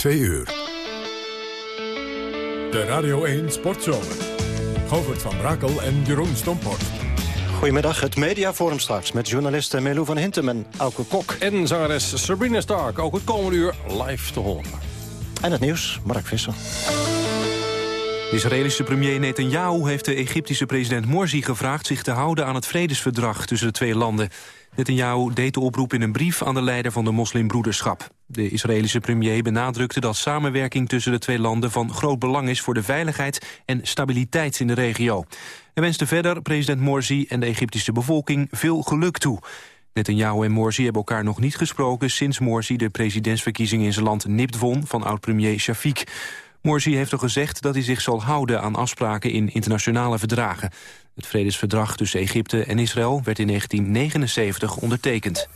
2 uur. De Radio 1 Sportzomer. Govert van Brakel en Jeroen Stomphorst. Goedemiddag, het mediaforum straks met journalisten Melou van Hintem en Auke Kok. En zangeres Sabrina Stark, ook het komende uur live te horen. En het nieuws, Mark Visser. De Israëlische premier Netanyahu heeft de Egyptische president Morsi gevraagd... zich te houden aan het vredesverdrag tussen de twee landen. Netanyahu deed de oproep in een brief aan de leider van de moslimbroederschap. De Israëlische premier benadrukte dat samenwerking tussen de twee landen... van groot belang is voor de veiligheid en stabiliteit in de regio. Hij wenste verder president Morsi en de Egyptische bevolking veel geluk toe. Netanyahu en Morsi hebben elkaar nog niet gesproken... sinds Morsi de presidentsverkiezingen in zijn land nipt won van oud-premier Shafiq. Morsi heeft al gezegd dat hij zich zal houden aan afspraken in internationale verdragen. Het vredesverdrag tussen Egypte en Israël werd in 1979 ondertekend.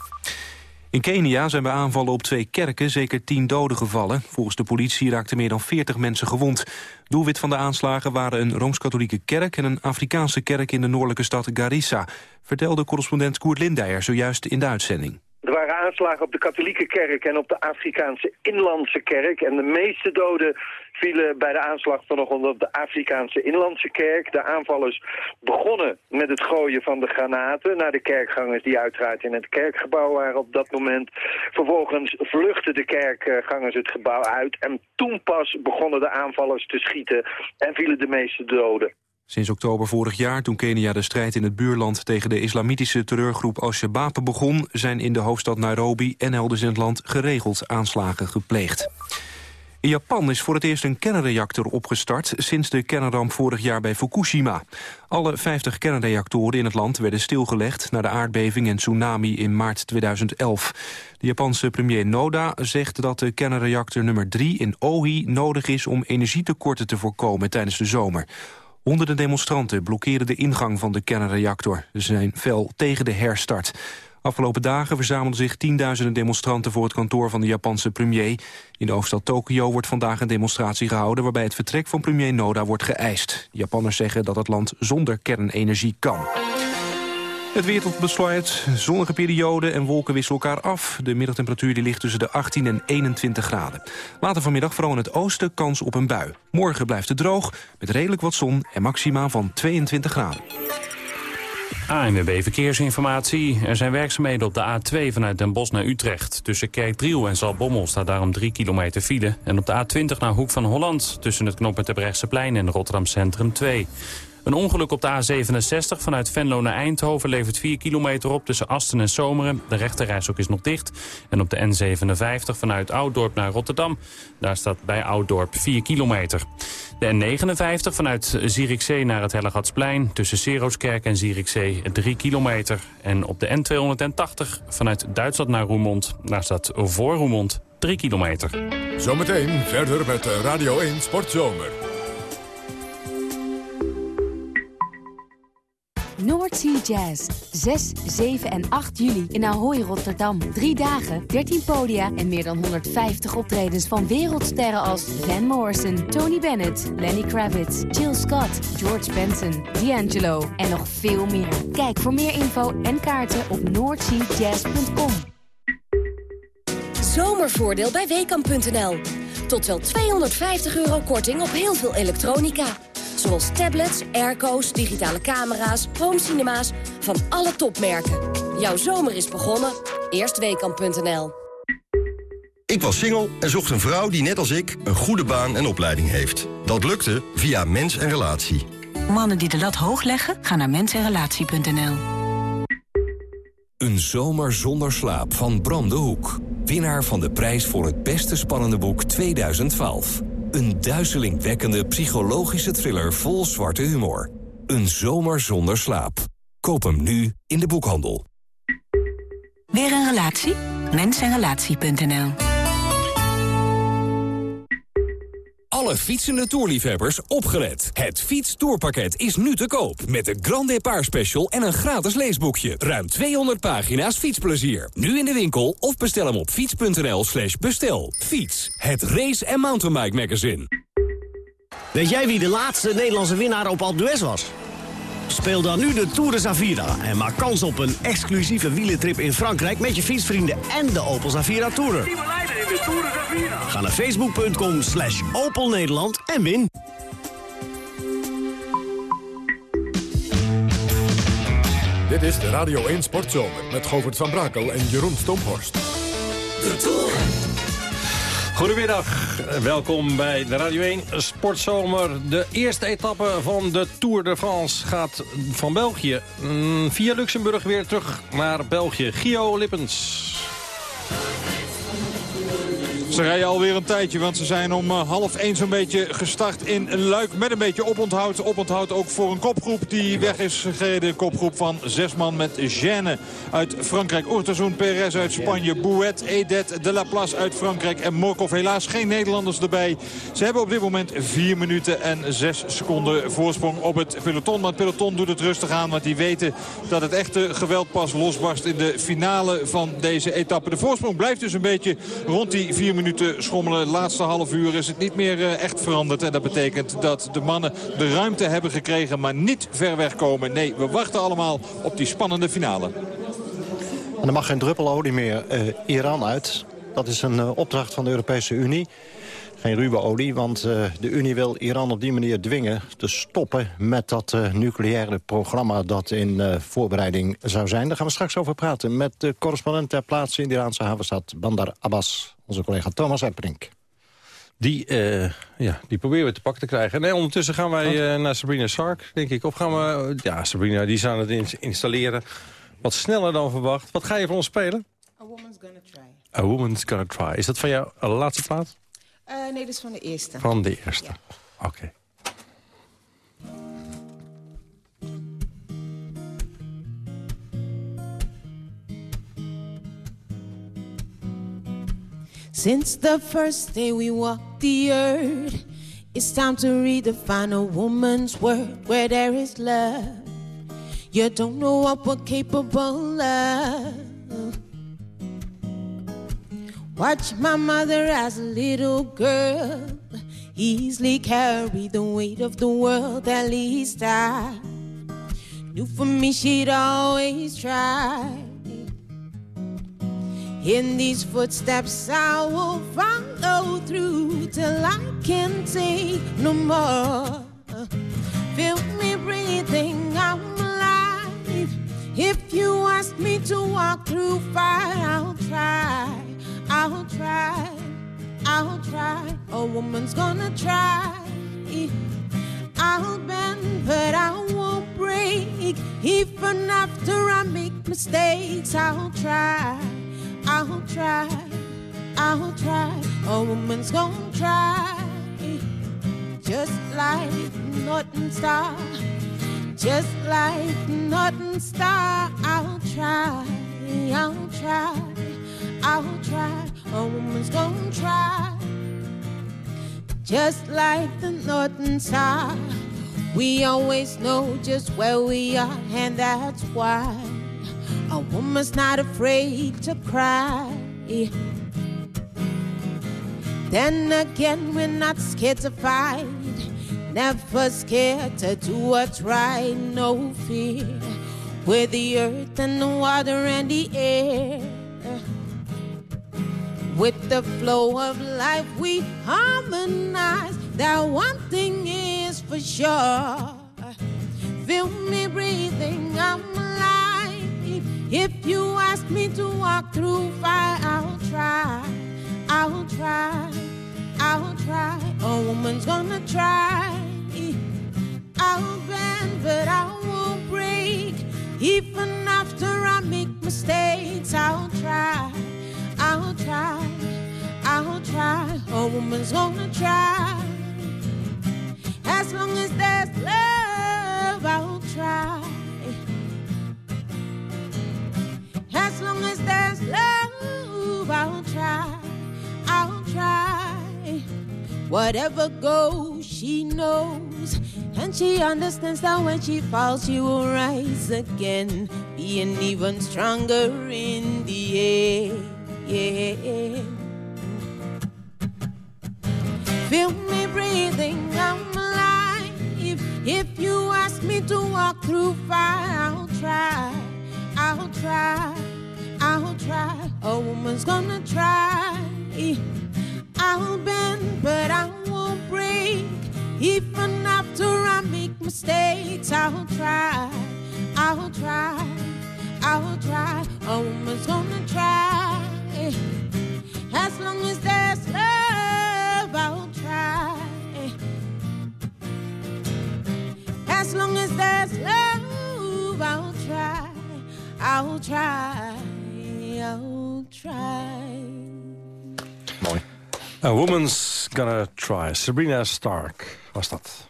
In Kenia zijn bij aanvallen op twee kerken zeker tien doden gevallen. Volgens de politie raakten meer dan 40 mensen gewond. Doelwit van de aanslagen waren een Rooms-Katholieke kerk... en een Afrikaanse kerk in de noordelijke stad Garissa... vertelde correspondent Koert Lindeyer zojuist in de uitzending. Er waren aanslagen op de katholieke kerk en op de Afrikaanse inlandse kerk. En de meeste doden vielen bij de aanslag vanochtend op de Afrikaanse inlandse kerk. De aanvallers begonnen met het gooien van de granaten naar de kerkgangers die uiteraard in het kerkgebouw waren op dat moment. Vervolgens vluchtten de kerkgangers het gebouw uit en toen pas begonnen de aanvallers te schieten en vielen de meeste doden. Sinds oktober vorig jaar, toen Kenia de strijd in het buurland... tegen de islamitische terreurgroep Al-Shabaab begon... zijn in de hoofdstad Nairobi en elders in het land geregeld aanslagen gepleegd. In Japan is voor het eerst een kernreactor opgestart... sinds de kernramp vorig jaar bij Fukushima. Alle 50 kernreactoren in het land werden stilgelegd... na de aardbeving en tsunami in maart 2011. De Japanse premier Noda zegt dat de kernreactor nummer 3 in Ohi... nodig is om energietekorten te voorkomen tijdens de zomer. Honderden demonstranten blokkeerden de ingang van de kernreactor. Ze zijn fel tegen de herstart. Afgelopen dagen verzamelden zich tienduizenden demonstranten... voor het kantoor van de Japanse premier. In de hoofdstad Tokio wordt vandaag een demonstratie gehouden... waarbij het vertrek van premier Noda wordt geëist. Japanners zeggen dat het land zonder kernenergie kan. Het weer tot besluit. Zonnige periode en wolken wisselen elkaar af. De middagtemperatuur ligt tussen de 18 en 21 graden. Later vanmiddag vooral in het oosten kans op een bui. Morgen blijft het droog, met redelijk wat zon en maxima van 22 graden. ANWB Verkeersinformatie. Er zijn werkzaamheden op de A2 vanuit Den Bosch naar Utrecht. Tussen Kerkdriel en Zalbommel staat daarom 3 kilometer file. En op de A20 naar Hoek van Holland. Tussen het knooppunt plein en Rotterdam Centrum 2. Een ongeluk op de A67 vanuit Venlo naar Eindhoven levert 4 kilometer op tussen Asten en Zomeren. De rechterrijstok is nog dicht. En op de N57 vanuit Ouddorp naar Rotterdam. Daar staat bij Ouddorp 4 kilometer. De N59 vanuit Zierikzee naar het Hellegatsplein. Tussen Serooskerk en Zierikzee 3 kilometer. En op de N280 vanuit Duitsland naar Roermond. Daar staat voor Roermond 3 kilometer. Zometeen verder met Radio 1 Sportzomer. Noordsea Jazz. 6, 7 en 8 juli in Ahoy, Rotterdam. Drie dagen, 13 podia en meer dan 150 optredens van wereldsterren als Van Morrison, Tony Bennett, Lenny Kravitz, Jill Scott, George Benson, D'Angelo en nog veel meer. Kijk voor meer info en kaarten op noordseajazz.com. Zomervoordeel bij Weekamp.nl. Tot wel 250 euro korting op heel veel elektronica. Zoals tablets, airco's, digitale camera's, homecinema's van alle topmerken. Jouw zomer is begonnen. Eerstweekam.nl Ik was single en zocht een vrouw die net als ik een goede baan en opleiding heeft. Dat lukte via Mens en Relatie. Mannen die de lat hoog leggen, gaan naar mensenrelatie.nl. Een zomer zonder slaap van Bram de Hoek. Winnaar van de prijs voor het beste spannende boek 2012. Een duizelingwekkende psychologische thriller vol zwarte humor. Een zomer zonder slaap. Koop hem nu in de boekhandel. Weer een relatie? Mensenrelatie.nl Alle fietsende toerliefhebbers opgelet. Het fietstoerpakket is nu te koop. Met de Grand Depart Special en een gratis leesboekje. Ruim 200 pagina's fietsplezier. Nu in de winkel of bestel hem op fiets.nl slash bestel. Fiets, het race- en mountainbike magazine. Weet jij wie de laatste Nederlandse winnaar op Alpe d'Huez was? Speel dan nu de Tour de Zavira en maak kans op een exclusieve wielentrip in Frankrijk... met je fietsvrienden en de Opel Zavira Tourer. Ga naar facebook.com slash Opel Nederland en win. Dit is de Radio 1 Sportzomer met Govert van Brakel en Jeroen Stomphorst. De Tour. Goedemiddag, welkom bij de Radio 1 Sportzomer. De eerste etappe van de Tour de France gaat van België mm, via Luxemburg weer terug naar België. Gio Lippens. Ze rijden alweer een tijdje, want ze zijn om uh, half één zo'n beetje gestart in luik. Met een beetje oponthoud. Oponthoud ook voor een kopgroep die weg is gereden. Kopgroep van zes man met Gêne uit Frankrijk. Urtasun Perez uit Spanje. Bouet, Edet, De La Place uit Frankrijk. En Morkov helaas geen Nederlanders erbij. Ze hebben op dit moment vier minuten en zes seconden voorsprong op het peloton. Maar het peloton doet het rustig aan, want die weten dat het echte geweld pas losbarst in de finale van deze etappe. De voorsprong blijft dus een beetje rond die vier minuten minuten schommelen. Laatste half uur is het niet meer eh, echt veranderd. En dat betekent dat de mannen de ruimte hebben gekregen, maar niet ver weg komen. Nee, we wachten allemaal op die spannende finale. En er mag geen druppel olie meer uh, Iran uit. Dat is een uh, opdracht van de Europese Unie. Geen ruwe olie, want uh, de Unie wil Iran op die manier dwingen te stoppen... met dat uh, nucleaire programma dat in uh, voorbereiding zou zijn. Daar gaan we straks over praten met de correspondent ter plaatse... in de Iraanse havenstad Bandar Abbas, onze collega Thomas Epprink. Die, ja, die proberen we te pakken te krijgen. Nee, ondertussen gaan wij naar Sabrina Sark, denk ik. Of gaan we... Ja, Sabrina, die zijn het installeren. Wat sneller dan verwacht. Wat ga je voor ons spelen? A Woman's Gonna Try. A Woman's Gonna Try. Is dat van jouw laatste plaat? Uh, nee, dat is van de eerste. Van de eerste, ja. oké. Okay. Since the first day we walked the earth It's time to redefine a woman's world Where there is love You don't know what we're capable of Watch my mother as a little girl easily carry the weight of the world. At least I knew for me she'd always try. In these footsteps, I will follow through till I can take no more. Feel me breathing, I'm alive. If you ask me to walk through fire, try. A woman's gonna try. I'll bend, but I won't break. Even after I make mistakes, I'll try, I'll try, I'll try. A woman's gonna try. Just like Northern Star, just like Northern Star, I'll try, I'll try. I'll try, a woman's gonna try. Just like the northern star, we always know just where we are, and that's why a woman's not afraid to cry. Then again, we're not scared to fight, never scared to do what's right, no fear. We're the earth and the water and the air. With the flow of life, we harmonize. That one thing is for sure. Feel me breathing, I'm alive. If you ask me to walk through fire, I'll try. I'll try. I'll try. A woman's gonna try. I'll bend, but I won't break. Even after I make mistakes, I'll try. I'll try, I'll try. A woman's gonna try. As long as there's love, I'll try. As long as there's love, I'll try. I'll try. Whatever goes, she knows. And she understands that when she falls, she will rise again, being even stronger in the air yeah. Feel me breathing, I'm alive. If you ask me to walk through fire, I'll try, I'll try, I'll try. A woman's gonna try. I'll bend, but I won't break. Even after I make mistakes, I'll try. I'll try. I'll try. A woman's gonna try. As long as there's love, I'll try. As long as there's love, I'll try. I'll try. I'll try. Mooi. A Woman's Gonna Try. Sabrina Stark was dat.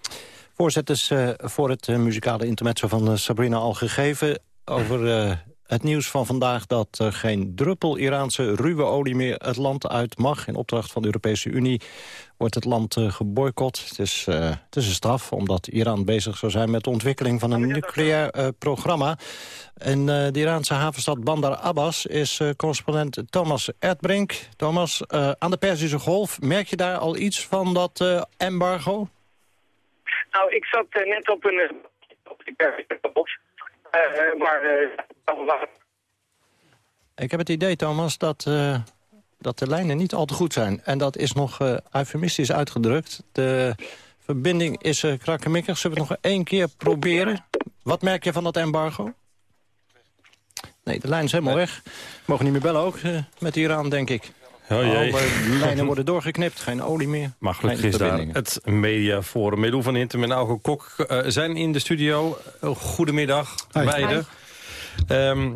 Voorzet is eh, voor het eh, muzikale intermezzo van eh, Sabrina al gegeven... over eh, het nieuws van vandaag dat er geen druppel Iraanse ruwe olie meer het land uit mag. In opdracht van de Europese Unie wordt het land eh, geboycott. Het is, eh, het is een straf omdat Iran bezig zou zijn met de ontwikkeling van een nucleair eh, programma. In eh, de Iraanse havenstad Bandar Abbas is correspondent Thomas Erdbrink. Thomas, aan de Perzische Golf, merk je daar al iets van dat embargo? Nou, ik zat net op een... op die box. Uh, maar... eh, Ik heb het idee, Thomas, dat, eh, dat de lijnen niet al te goed zijn. En dat is nog eh, eufemistisch uitgedrukt. De verbinding is uh, krakkemikkig. Zullen we het nog één keer proberen? Wat merk je van dat embargo? Nee, de lijn is helemaal weg. We mogen niet meer bellen ook eh, met Iran, denk ik. Oh jee. Alle lijnen worden doorgeknipt, geen olie meer. Maar gelukkig is daar het mediaforum. Medoe van Hintem en Auge Kok eh, zijn in de studio. Eh, goedemiddag, Hi. beiden. Ehm,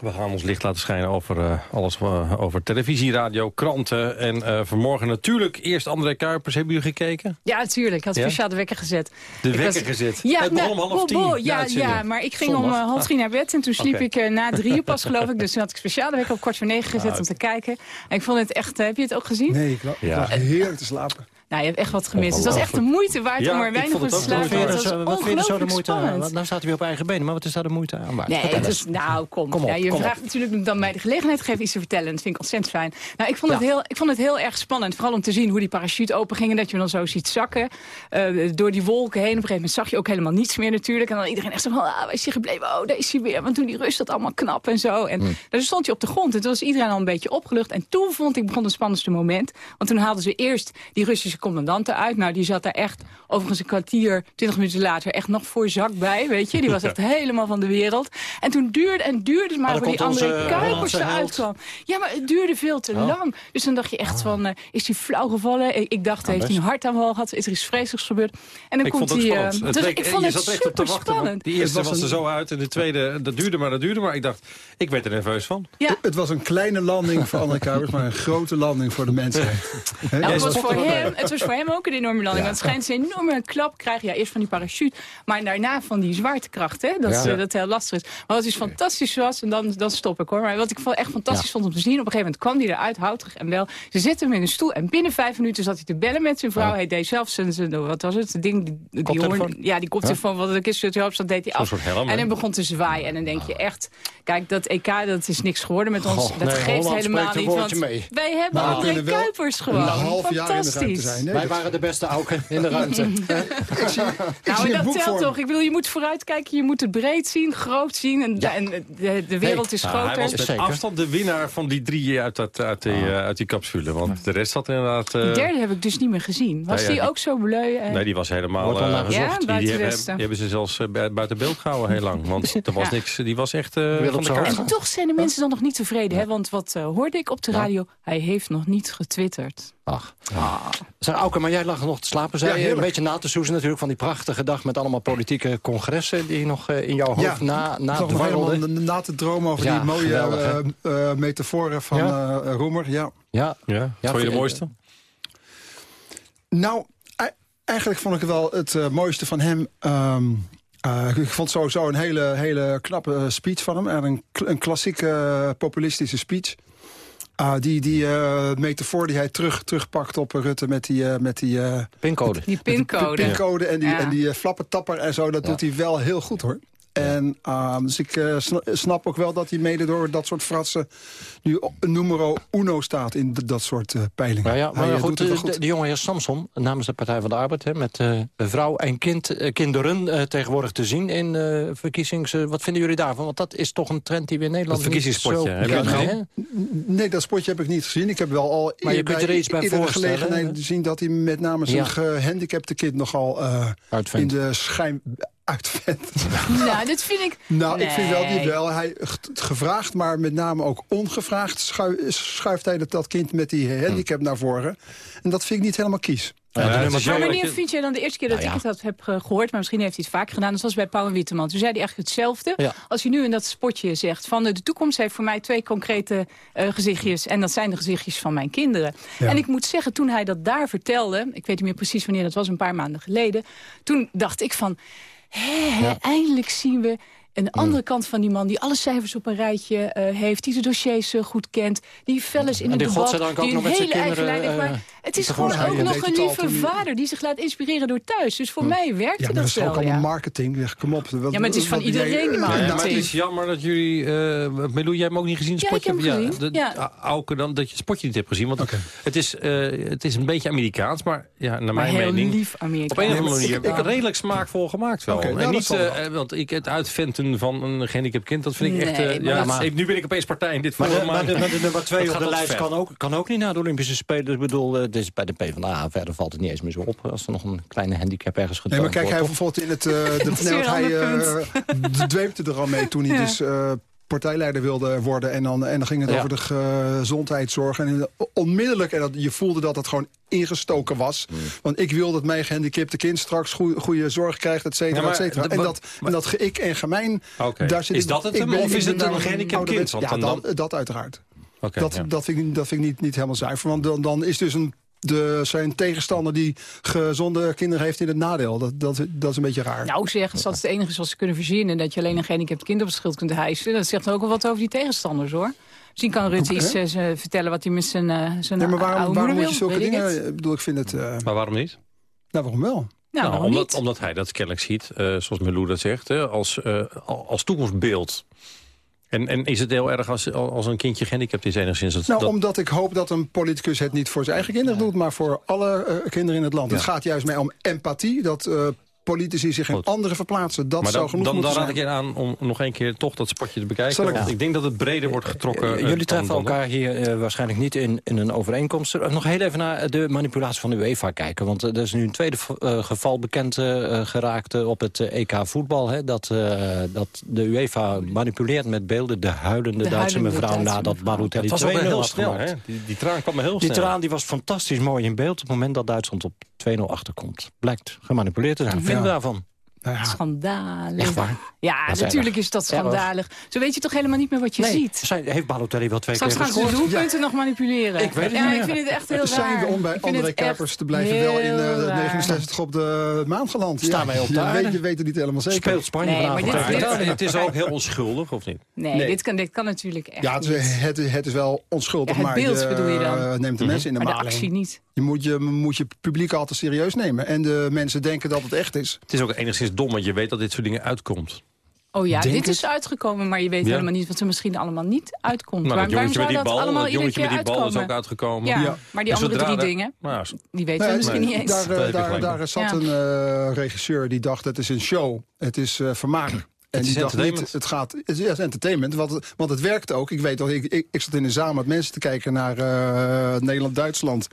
we gaan ons licht laten schijnen over eh, alles eh, over televisie, radio, kranten. En eh, vanmorgen natuurlijk eerst André Kuipers. Hebben jullie gekeken? Ja, natuurlijk. Ik had Ja? speciaal de wekker gezet. De Ik wekker was- gezet? Ja, Het begon nou, om half bo- tien, bo- de ja, ja, maar ik ging Zondag. om half drie naar bed. En toen sliep ik na drieën pas, geloof ik. Dus toen had ik speciaal de wekker op kwart voor negen gezet Ah, om te kijken. En ik vond het echt... heb je het ook gezien? Nee, ik, ik lag heerlijk te slapen. Nou, je hebt echt wat gemist. Het was echt de moeite waard Ja, om er weinig van te slapen. want Wat Het vind je was wat vind je zo de ongelooflijk moeite aan? Nou staat hij weer op eigen benen, maar wat is daar de moeite aan waard? Nee, het is, nou kom. Kom op, ja, je kom op. vraagt natuurlijk dan mij de gelegenheid te geven iets te vertellen. Dat vind ik ontzettend fijn. Nou, ik vond, het heel, ik vond het heel erg spannend. Vooral om te zien hoe die parachute open ging. En dat je hem dan zo ziet zakken. eh, door die wolken heen. Op een gegeven moment zag je ook helemaal niets meer natuurlijk. En dan iedereen echt zo van, ah, waar is hij gebleven? Oh, daar is hij weer. Want toen die rust dat allemaal knap en zo. En dan stond hij op de grond. En toen was iedereen al een beetje opgelucht. En toen vond ik begon het spannendste moment. Want toen haalden ze eerst die Russische commandant eruit. Nou, die zat daar echt overigens een kwartier, twintig minuten later... echt nog voor zak bij, weet je. Die was echt helemaal van de wereld. En toen duurde en duurde het maar, Maar dan voor die andere onze Kuipers eruit kwam. Ja, maar het duurde veel te Oh. lang. Dus dan dacht je echt van, eh, is hij flauw gevallen? Ik, ik dacht, Ah, heeft hij een hartaanval gehad? Is er iets vreselijks gebeurd? En dan ik komt hij... eh, dus ik vond je het zat echt op te super wachten. spannend. Die eerste was was, er een- zo uit en de tweede, dat duurde maar, dat duurde maar. Ik dacht, ik werd er nerveus van. Ja. Het was een kleine landing voor André Kuipers, maar een grote landing voor de mensheid. Nou, het, was voor hem, het was voor hem ook een enorme landing. Ja. Want het schijnt ze een enorme klap krijgen. Ja, eerst van die parachute, maar daarna van die zwaartekracht. Hè, dat, Ja. eh, dat heel lastig is. Maar wat dus fantastisch was, en dan, dan stop ik hoor. Maar wat ik echt fantastisch Ja. vond om te zien. Op een gegeven moment kwam hij eruit, houterig en wel. Ze zitten hem in een stoel en binnen vijf minuten zat hij te bellen met zijn vrouw. Ja. Hij deed zelf zijn, zijn- wat was het, het ding, die, die hoorn- ja, die koptelefoon, wat ik is, dat deed hij af. soort helm, en hij begon te zwaaien. En dan denk je echt, kijk, dat EK, dat is niks geworden met ons. Goh, dat nee, geeft Holland helemaal niet. Want mee. wij hebben we André Kuipers gewoon. een half jaar in de ruimte zijn. Nee, Wij dat- waren de beste auken in de ruimte. ik zie, ik Nou, dat telt toch? Ik bedoel, je moet vooruitkijken, je moet het breed zien, groot zien. En, en de, de wereld is Nou, groter. hij was met Zeker. afstand de winnaar van die drie uit, dat, uit, die, eh, uit die capsule. Want de rest had inderdaad... eh, Die derde heb ik dus niet meer gezien. Was ja, die ook zo bleu? Nee, die was helemaal... Eh. Ja, die, hebben, die hebben ze zelfs bui- buiten beeld gehouden heel lang. Want er was niks, die was echt eh, Wil van de kaart. En toch zijn de mensen dan nog niet tevreden. Hè? Want wat eh, hoorde ik op de Ja. radio? Hij heeft nog niet getwitterd. Ach. Zeg, Auke, maar jij lag nog te slapen. Zei Ja, je een beetje na te soezen natuurlijk van die prachtige dag... met allemaal politieke congressen die nog eh, in jouw hoofd Ja, na, na nog helemaal na te dromen over Ja, die mooie geweldig, eh, eh, metaforen van Ja. eh, Roemer. Ja. Ja, Ja, Ja, vond je de mooiste? Nou, e- eigenlijk vond ik wel het mooiste van hem... ehm, eh, ik vond sowieso een hele, hele knappe speech van hem. En een, een klassieke eh, populistische speech. Ah, die die eh, metafoor die hij terug, terugpakt op Rutte met die... eh, met die eh, pincode. Die met die pincode. pincode en die, Ja. en die eh, flappentapper en zo. Dat Ja. doet hij wel heel goed hoor. En uh, dus ik uh, snap ook wel dat hij mede door dat soort fratsen... nu numero uno staat in dat soort uh, peilingen. Maar ja, maar hij, goed, de, goed. De, de, jonge heer Samson namens de Partij van de Arbeid... Hè, met vrouw en kind, kinderen tegenwoordig te zien in verkiezings... wat vinden jullie daarvan? Want dat is toch een trend die we in Nederland... Dat verkiezingspotje, heb je het gezien? Nee, dat spotje heb ik niet gezien. Ik heb wel al maar je kunt er iets bij voorstellen. gelegenheid zien dat hij met name zijn ja. gehandicapte kind nogal in de schijn uitvent. Nou, dit vind ik... Nou, nee. ik vind wel die wel. Hij gevraagd, maar met name ook ongevraagd... schuift hij dat, dat kind met die handicap naar voren. En dat vind ik niet helemaal kies. Ja, ja, maar wanneer vind je dan de eerste keer dat nou, ik het heb gehoord... maar misschien heeft hij het vaak gedaan, dat was bij Pauw en Witteman. Toen zei hij eigenlijk hetzelfde. Ja. Als je nu in dat spotje zegt van de toekomst heeft voor mij twee concrete uh, gezichtjes... en dat zijn de gezichtjes van mijn kinderen. En ik moet zeggen, toen hij dat daar vertelde... ik weet niet meer precies wanneer, dat was een paar maanden geleden... toen dacht ik van, hé, eindelijk zien we een andere kant van die man die alle cijfers op een rijtje uh, heeft... die de dossiers uh, goed kent, die fel is in het debat... die een hele eigen lijn maar Het is gewoon ook nog een lieve vader die zich laat inspireren door thuis. Dus voor mij werkt ja, dat, dat wel. is ook allemaal marketing. Kom op. Wat, ja, maar het is van iedereen marketing. Ja, maar het is jammer dat jullie... Uh, Melou, jij hebt hem ook niet gezien, spotje? Ja, ik heb hem ja, de, Auke, dan, dat je het spotje niet hebt gezien. Want okay. het, is, het is een beetje Amerikaans, maar ja, naar mijn heel mening... lief Amerikaans. Op een of andere manier redelijk smaakvol gemaakt wel. Okay, en nou, niet, want ik het uitventen van een gehandicapte kind, dat vind ik echt... Nee, ja, maar, nu ben ik opeens partij in dit maar, nummer twee op de lijst kan ook, kan ook niet naar de Olympische Spelen. Ik bedoel, is bij de PvdA verder valt het niet eens meer zo op... als er nog een kleine handicap ergens getoond Nee, maar kijk, wordt, hij bijvoorbeeld in het... Uh, de, nee, hij uh, dweepte er al mee toen hij ja. dus... Uh, partijleider wilde worden. En dan, en dan ging het ja. over de gezondheidszorg. En onmiddellijk, en dat, je voelde dat het gewoon ingestoken was. Mm. Want ik wil dat mijn gehandicapte kind straks goede, goede zorg krijgt, et cetera, ja, et cetera. En dat, en dat ik en gemeen... Okay. Daar zit is ik, dat het ik hem, ben, of is het een gehandicapt kind? Ja, dan, dat, dat uiteraard. Okay, dat, ja. dat vind ik, dat vind ik niet, niet helemaal zuiver. Want dan, dan is dus een de, zijn tegenstander die gezonde kinderen heeft in het nadeel. Dat, dat, dat is een beetje raar. Nou zeg, dat is het enige wat ze kunnen verzinnen. Dat je alleen een gehandicapt kind op het schild kunt hijsen. Dat zegt ook wel wat over die tegenstanders hoor. Misschien kan Rutte iets uh, vertellen wat hij met zijn, uh, zijn nee, maar waarom, waarom moet je wil, zulke dingen... Ik bedoel, ik vind het... Uh... Maar waarom niet? Nou, waarom wel? Nou, nou waarom omdat, niet? omdat hij dat kennelijk ziet, uh, zoals Melou dat zegt, hè, als, uh, als toekomstbeeld. En, en is het heel erg als, als een kindje gehandicapt is enigszins? Dat, nou, dat... omdat ik hoop dat een politicus het niet voor zijn eigen kinderen doet... maar voor alle uh, kinderen in het land. Ja. Het gaat juist mij om empathie, dat uh, politici zich in Goed. anderen verplaatsen. Dat maar zou dan, genoeg dan, moeten dan zijn. raad ik je aan om nog een keer toch dat spotje te bekijken. Ik, want ik denk dat het breder wordt getrokken. Uh, jullie treffen elkaar hier uh, waarschijnlijk niet in, in een overeenkomst. Nog heel even naar de manipulatie van de UEFA kijken. Want er is nu een tweede geval bekend geraakt op het EK voetbal. Hè, dat, dat de UEFA manipuleert met beelden de huilende de Duitse huilende mevrouw nadat Balotelli 2-0 Dat was ook heel snel. gemaakt. Hè? Die, die traan kwam me heel Die snel. traan die was fantastisch mooi in beeld... op het moment dat Duitsland op 2-0 achterkomt. Blijkt gemanipuleerd te zijn. Daarvan? Nou ja, Schandalig. Echt waar? Ja, Dat natuurlijk is dat schandalig. Zo weet je toch helemaal niet meer wat je nee, ziet. Zijn, heeft Balotelli wel twee Straks keer gaan ze de gescoord? doelpunten nog manipuleren. Ik weet het ja, niet ik vind het echt heel het zijn raar. we om bij echt Kuipers te blijven wel in uh, raar. 69 op de maan geland. Staan wij op de je je weet het niet helemaal zeker. Speelt Spanje Nee, vanavond maar dit- dit-. Het is ook heel onschuldig, of niet? Nee, Nee. Dit, kan, dit kan natuurlijk echt Ja, het, is- het, het is wel onschuldig, het maar beeld je bedoel je dan? eh, neemt de mensen in de Maar de maling. actie niet. Je moet je, moet je publiek altijd serieus nemen. En de mensen denken dat het echt is. Het is ook enigszins dom, want je weet dat dit soort dingen uitkomt. Oh ja, Denk dit het. is uitgekomen, maar je weet Ja. helemaal niet wat er misschien allemaal niet uitkomt. Nou, Waar- dat jongetje met waarom die zou dat bal, allemaal dat iedere jongetje met die bal is ook uitgekomen. Ja, Ja. maar die En andere drie de- dingen, Nou, die weten we Nee, misschien nee. niet eens. Daar, eh, daar, daar zat Ja. een eh, regisseur die dacht het is een show. Het is eh, vermaak. En is die dacht niet, het gaat, het is entertainment, want, het- want het werkt ook. Ik weet toch, ik, ik, ik zat in een zaal met mensen te kijken naar eh, Nederland-Duitsland.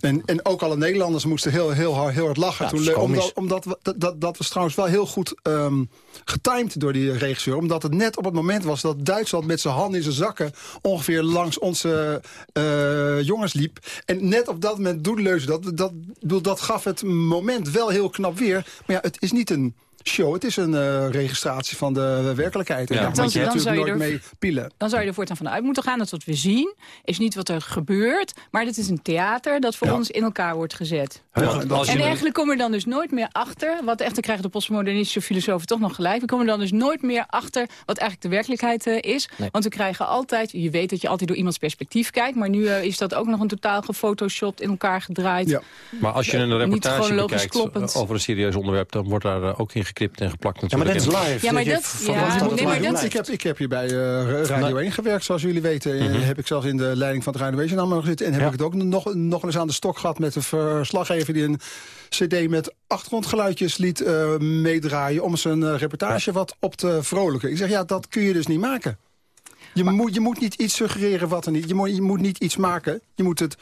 En, en ook alle Nederlanders moesten heel, heel, hard, heel hard lachen. Ja, toen, dat omdat, omdat we, dat, dat, dat was trouwens wel heel goed ehm, getimed door die regisseur. Omdat het net op het moment was dat Duitsland met zijn handen in zijn zakken... ongeveer langs onze eh, jongens liep. En net op dat moment doedeleuze. Dat, dat, bedoel, dat gaf het moment wel heel knap weer. Maar ja, het is niet een show. Het is een eh, registratie van de werkelijkheid. En Ja, daar dan- moet je dan natuurlijk zou je nooit er- mee pielen. Dan zou je er voortaan vanuit moeten gaan dat wat we zien... is niet wat er gebeurt, maar het is een theater... dat voor Ja. ons in elkaar wordt gezet. Want En je- eigenlijk komen we dan dus nooit meer achter... wat echt, dan krijgen de postmodernistische filosofen toch nog gelijk... we komen dan dus nooit meer achter wat eigenlijk de werkelijkheid eh, is. Nee. Want we krijgen altijd... je weet dat je altijd door iemands perspectief kijkt... maar nu eh, is dat ook nog een totaal gefotoshopt, in elkaar gedraaid. Ja. Maar als je een reportage bekijkt kloppend. over een serieus onderwerp... dan wordt daar ook in geknipt en geplakt Ja, maar natuurlijk. dat is live. Ja, maar je dat- verwacht ja, dat het nee, maar live dat- Ik heb, ik heb hier bij eh, Radio 1 gewerkt, zoals jullie weten. Eh, Heb ik zelfs in de leiding van het Radio 1 nog zitten. En heb ik het ook nog, nog eens aan de stok gehad met een verslaggever... die een cd met achtergrondgeluidjes liet eh, meedraaien... om zijn reportage wat op te vrolijken. Ik zeg, ja, dat kun je dus niet maken. Je, moet, je moet niet iets suggereren wat er niet... Je moet, je moet niet iets maken, je moet het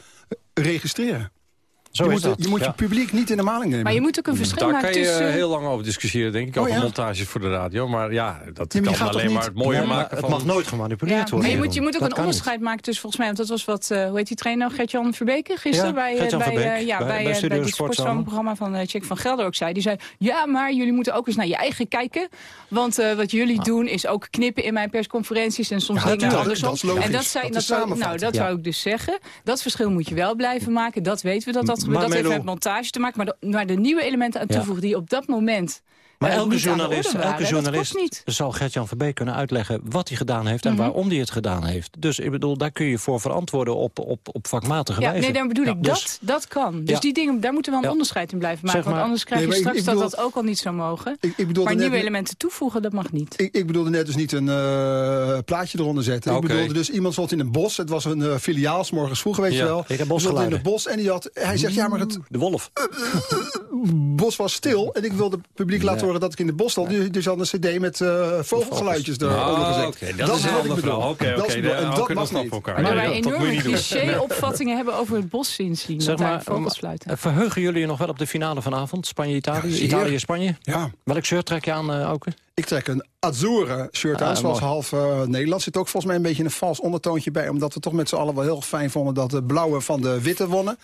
registreren. Zo je is moet, dat, je, moet ja. je publiek niet in de maling nemen. Maar je moet ook een verschil Daar maken kan je eh, heel lang over discussiëren, denk ik. Oh, Over ja? montages voor de radio. Maar ja, dat Ja, maar je kan alleen maar het mooier Nee, maken het van... mag nooit gemanipuleerd Ja, worden. maar je moet, je moet ook Dat een onderscheid maken tussen volgens mij, want dat was wat, eh, hoe heet die trainer nou, Gert-Jan Verbeke gisteren Ja, bij, eh, Gert-Jan bij, Verbeek, eh, ja, bij- bij, bij eh, bij sportzomerprogramma van Chick van Gelder ook zei. Die zei, ja, maar jullie moeten ook eens naar je eigen kijken, want eh, wat jullie doen is ook knippen in mijn persconferenties en soms dingen andersom. en dat, wou, nou, ik dus zeggen. Dat verschil moet je wel blijven maken. Dat weten we dat dat gebeurt. Maar Dat heeft met montage te maken. Maar de, maar de nieuwe elementen aan toevoegen die op dat moment Maar elke journalist, elke journalist zal Gert-Jan Verbeek kunnen uitleggen wat hij gedaan heeft en Mhm. waarom hij het gedaan heeft. Dus ik bedoel, daar kun je voor verantwoorden op, op, op vakmatige Ja, wijze. nee, daar bedoel Ja, ik. dus- dat, dat kan. Dus Ja. die dingen, daar moeten we een Ja. onderscheid in blijven Zeg maken. maar- want anders krijg je Nee, straks ik dat bedoel- dat ook al niet zou mogen. Ik, ik bedoelde maar nieuwe elementen toevoegen, dat mag niet. Ik, ik bedoelde net dus niet een eh, plaatje eronder zetten. Ik bedoelde dus iemand stond in een bos. Het was een eh, filiaal, 's morgens vroeg, weet Ja, je wel. ik heb stond in het bos en die had, hij zegt, ja, maar het De wolf. bos was stil. En ik wilde het publiek laten Horen dat ik in het bos stond. Dus, dus had een cd met eh, vogelgeluidjes eronder Ah, gezet. oké, dat is een wat ander ik bedoel. verhaal. Oké, Dat oké, ook dat mag niet. elkaar. Maar Ja, wij enorme cliché-opvattingen hebben over het bos inzien. Zeg maar, eh, verheugen jullie je nog wel op de finale vanavond? Spanje-Italië. Italië-Spanje? Ja, Welk shirt trek je aan, eh Auke? Ik trek een Azzurre shirt aan, Ah, zoals mooi. half eh, Nederland. Zit ook volgens mij een beetje een vals ondertoontje bij. Omdat we toch met z'n allen wel heel fijn vonden dat de blauwe van de witte wonnen.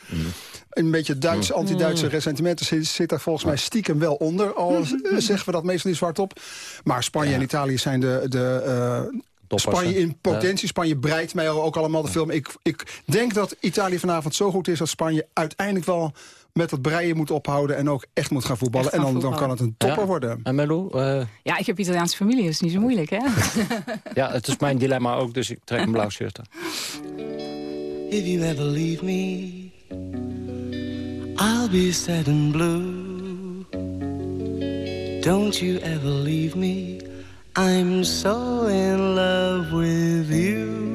Een beetje Duits, Mm. anti-Duitse ressentimenten zit, zit daar volgens mij stiekem wel onder. Al Mm-hmm. zeggen we dat meestal niet zwart op. Maar Spanje en Italië zijn de... de eh, Toppers, Spanje in potentie. Spanje breidt mij ook allemaal de film. Ik, ik denk dat Italië vanavond zo goed is dat Spanje uiteindelijk wel met dat breien moet ophouden en ook echt moet gaan voetballen. Gaan en dan, dan kan het een topper Ja. worden. En Melo? eh, Ja, ik heb Italiaanse familie, dat is niet zo moeilijk, hè? ja, het is mijn dilemma ook, dus ik trek een blauw shirt aan. If you ever leave me, I'll be sad and blue. Don't you ever leave me, I'm so in love with you.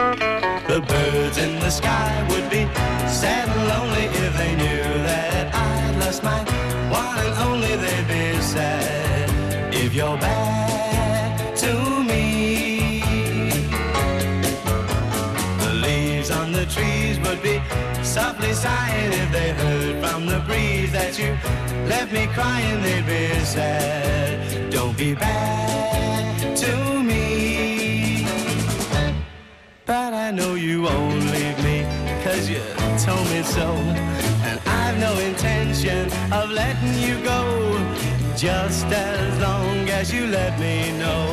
The birds in the sky would be sad and lonely if they knew that I'd lost my one and only. They'd be sad if you're back to me. The leaves on the trees would be softly sighing if they heard from the breeze that you left me crying. They'd be sad. Don't be back to me. I know you won't leave me, cause you told me so. And I've no intention of letting you go. Just as long as you let me know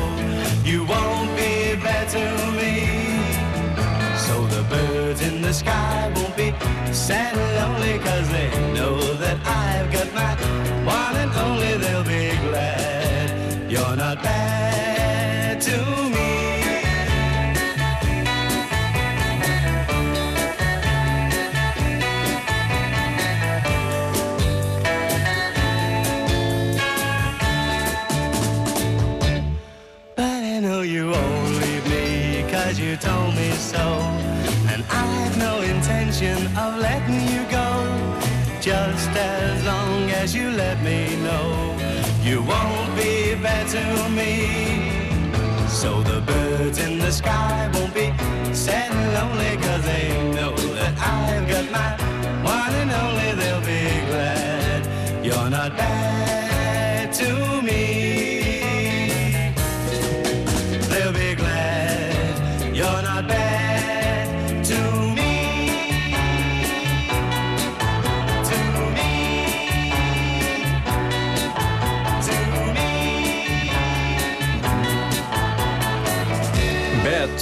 you won't be bad to me. So the birds in the sky won't be sad and lonely, cause they know that I've got my one and only. They'll be glad you're not bad as you let me know you won't be bad to me. So the birds in the sky won't be sad and lonely,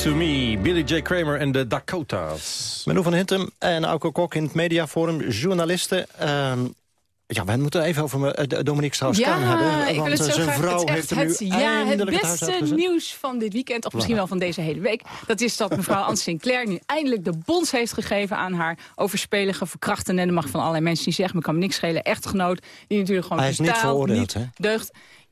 to me, Billy J. Kramer en de Dakota's. Menu van Hintem en Auke Kok in het mediaforum. Journalisten. ehm, Ja, we moeten even over uh, Dominique Strauss-Kahn ja, hebben. ik Want wil het zo zijn graag, vrouw het heeft nu het, ja, het beste nieuws van dit weekend, of misschien wel van deze hele week... dat is dat mevrouw Anne Sinclair nu eindelijk de bons heeft gegeven... aan haar overspelige, verkrachtende... en er mag van allerlei mensen die zeggen, me kan me niks schelen... echtgenoot, die natuurlijk gewoon Hij is niet veroordeeld, niet hè?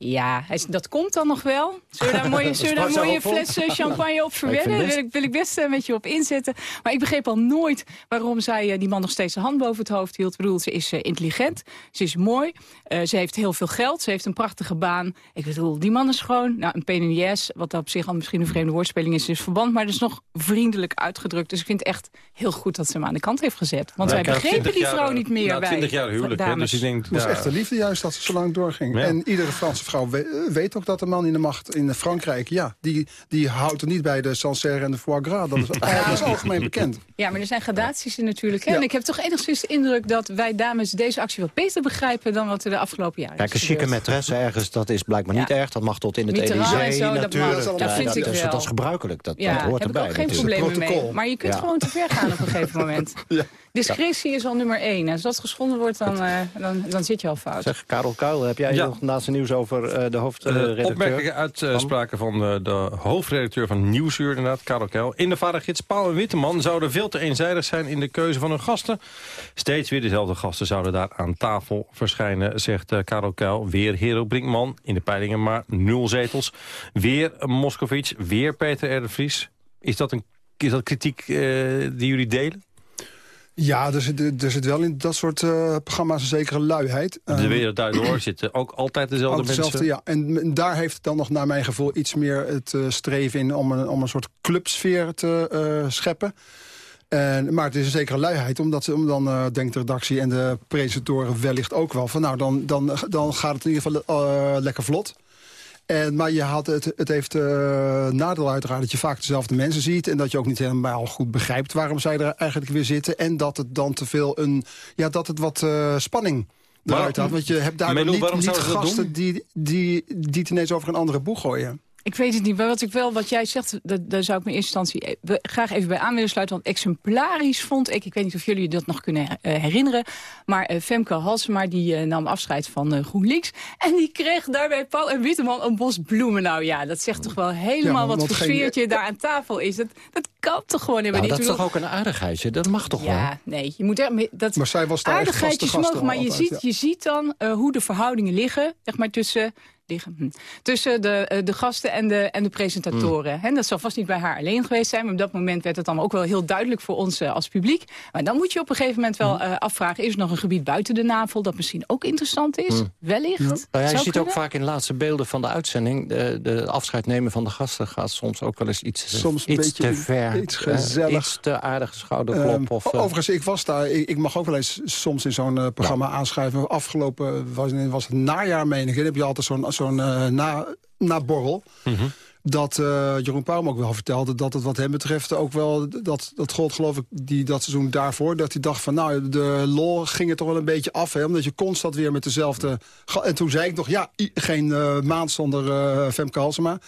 Ja, dat komt dan nog wel. Zullen we daar een mooie, zullen daar een mooie fles eh, champagne op verwennen? best. Wil ik, wil ik best eh, met je op inzetten. Maar ik begreep al nooit waarom zij eh, die man nog steeds de hand boven het hoofd hield. Ik bedoel, ze is eh, intelligent, ze is mooi, eh, ze heeft heel veel geld, ze heeft een prachtige baan. Ik bedoel, die man is gewoon, nou, een ass, wat op zich al misschien een vreemde woordspeling is, is verband, maar dat is nog vriendelijk uitgedrukt. Dus ik vind het echt heel goed dat ze hem aan de kant heeft gezet. Want wij heb begrepen 20 die vrouw eh, niet meer nou, bij 20 jaar huwelijk, hè, dames. dus ik denk, Het was ja. echt de liefde juist dat ze zo lang doorging. Ja. En iedere Franse vrouw we- weet ook dat de man in de macht in Frankrijk... ja, die, die houdt er niet bij de Sancerre en de foie gras. Dat is, dat is algemeen bekend. Ja, maar er zijn gradaties in natuurlijk. Hè? Ja. En ik heb toch enigszins de indruk dat wij dames deze actie wat beter begrijpen... dan wat er de afgelopen jaren Kijk, een chique maîtresse ergens, dat is blijkbaar niet Ja. erg. Dat mag tot in het Elysée dat natuurlijk. Dat Ja, vind dat, ik is, wel. dat is gebruikelijk, dat, Ja, dat hoort heb ik erbij. ook geen problemen mee. Maar je kunt Ja. gewoon te ver gaan op een gegeven moment. Discretie is al nummer één. Als dat geschonden wordt, dan, eh, dan, dan zit je al fout. Zeg, Karel Kuil, heb jij Ja. nog laatste nieuws over eh, de hoofdredacteur? opmerkingen uitspraken van eh, de hoofdredacteur van Nieuwsuur, inderdaad, Karel Kuil. In de vadergids Paul en Witteman zouden veel te eenzijdig zijn in de keuze van hun gasten. Steeds weer dezelfde gasten zouden daar aan tafel verschijnen, zegt eh, Karel Kuil. Weer Hero Brinkman, in de peilingen maar nul zetels. Weer Moscovic, weer Peter R. de Vries. Is dat, een, is dat kritiek eh, die jullie delen? Ja, er zit, er zit wel in dat soort eh, programma's een zekere luiheid. De Ehm, wereld daardoor zitten ook altijd dezelfde Ook mensen. ja. En daar heeft het dan nog naar mijn gevoel iets meer het eh, streven in... om een, om een soort clubsfeer te eh, scheppen. En, maar het is een zekere luiheid, omdat om dan denkt de redactie en de presentatoren wellicht ook wel... van nou, dan, dan, dan gaat het in ieder geval lekker vlot. En, maar je had het, het heeft eh nadeel uiteraard dat je vaak dezelfde mensen ziet... en dat je ook niet helemaal goed begrijpt waarom zij er eigenlijk weer zitten... en dat het dan te veel een... ja, dat het wat eh, spanning eruit had. Want je hebt Melo, niet, niet gasten die, die, die het ineens over een andere boeg gooien. Ik weet het niet, maar wat ik wel, wat jij zegt, dat, daar zou ik me in eerste instantie e- graag even bij aan willen sluiten. Want exemplarisch vond ik, ik weet niet of jullie dat nog kunnen eh, herinneren, maar eh, Femke Halsema die eh, nam afscheid van GroenLinks. En die kreeg daarbij Paul en Witteman een bos bloemen. Nou ja, dat zegt toch wel helemaal Ja, wat voor geen- sfeertje daar aan tafel is. Dat, dat kan toch gewoon helemaal Nou, niet. dat is toch ook een aardigheidje? Dat mag toch wel? ja, nee, je moet er, dat Maar zij was daar echt aardigheidjes mogen, maar je, ziet, ja. je ziet dan hoe de verhoudingen liggen, zeg maar tussen, liggen, hm, tussen de, eh, de gasten en de, en de presentatoren. Hè, dat zal vast niet bij haar alleen geweest zijn, maar op dat moment werd het dan ook wel heel duidelijk voor ons eh, als publiek. Maar dan moet je op een gegeven moment wel eh, afvragen, is er nog een gebied buiten de navel dat misschien ook interessant is? Wellicht. Nou ja, je Zou ziet kunnen. ook vaak in de laatste beelden van de uitzending... de, de afscheid nemen van de gasten gaat soms ook wel eens iets, Soms iets te ver. iets gezellig. iets te aardige schouderklop. Ehm, of, overigens, ik was daar. Ik, ik mag ook wel eens soms in zo'n programma aanschuiven. Afgelopen was, was het najaar, meen ik. Dan heb je altijd zo'n zo'n eh, na, naborrel. Mhm. Dat eh, Jeroen Pauw ook wel vertelde dat het wat hem betreft ook wel... dat, dat gold geloof ik die, dat seizoen daarvoor. Dat hij dacht van nou, de lol ging er toch wel een beetje af. Hè, omdat je constant weer met dezelfde... En toen zei ik nog, ja, geen eh, maand zonder Femke Halsema.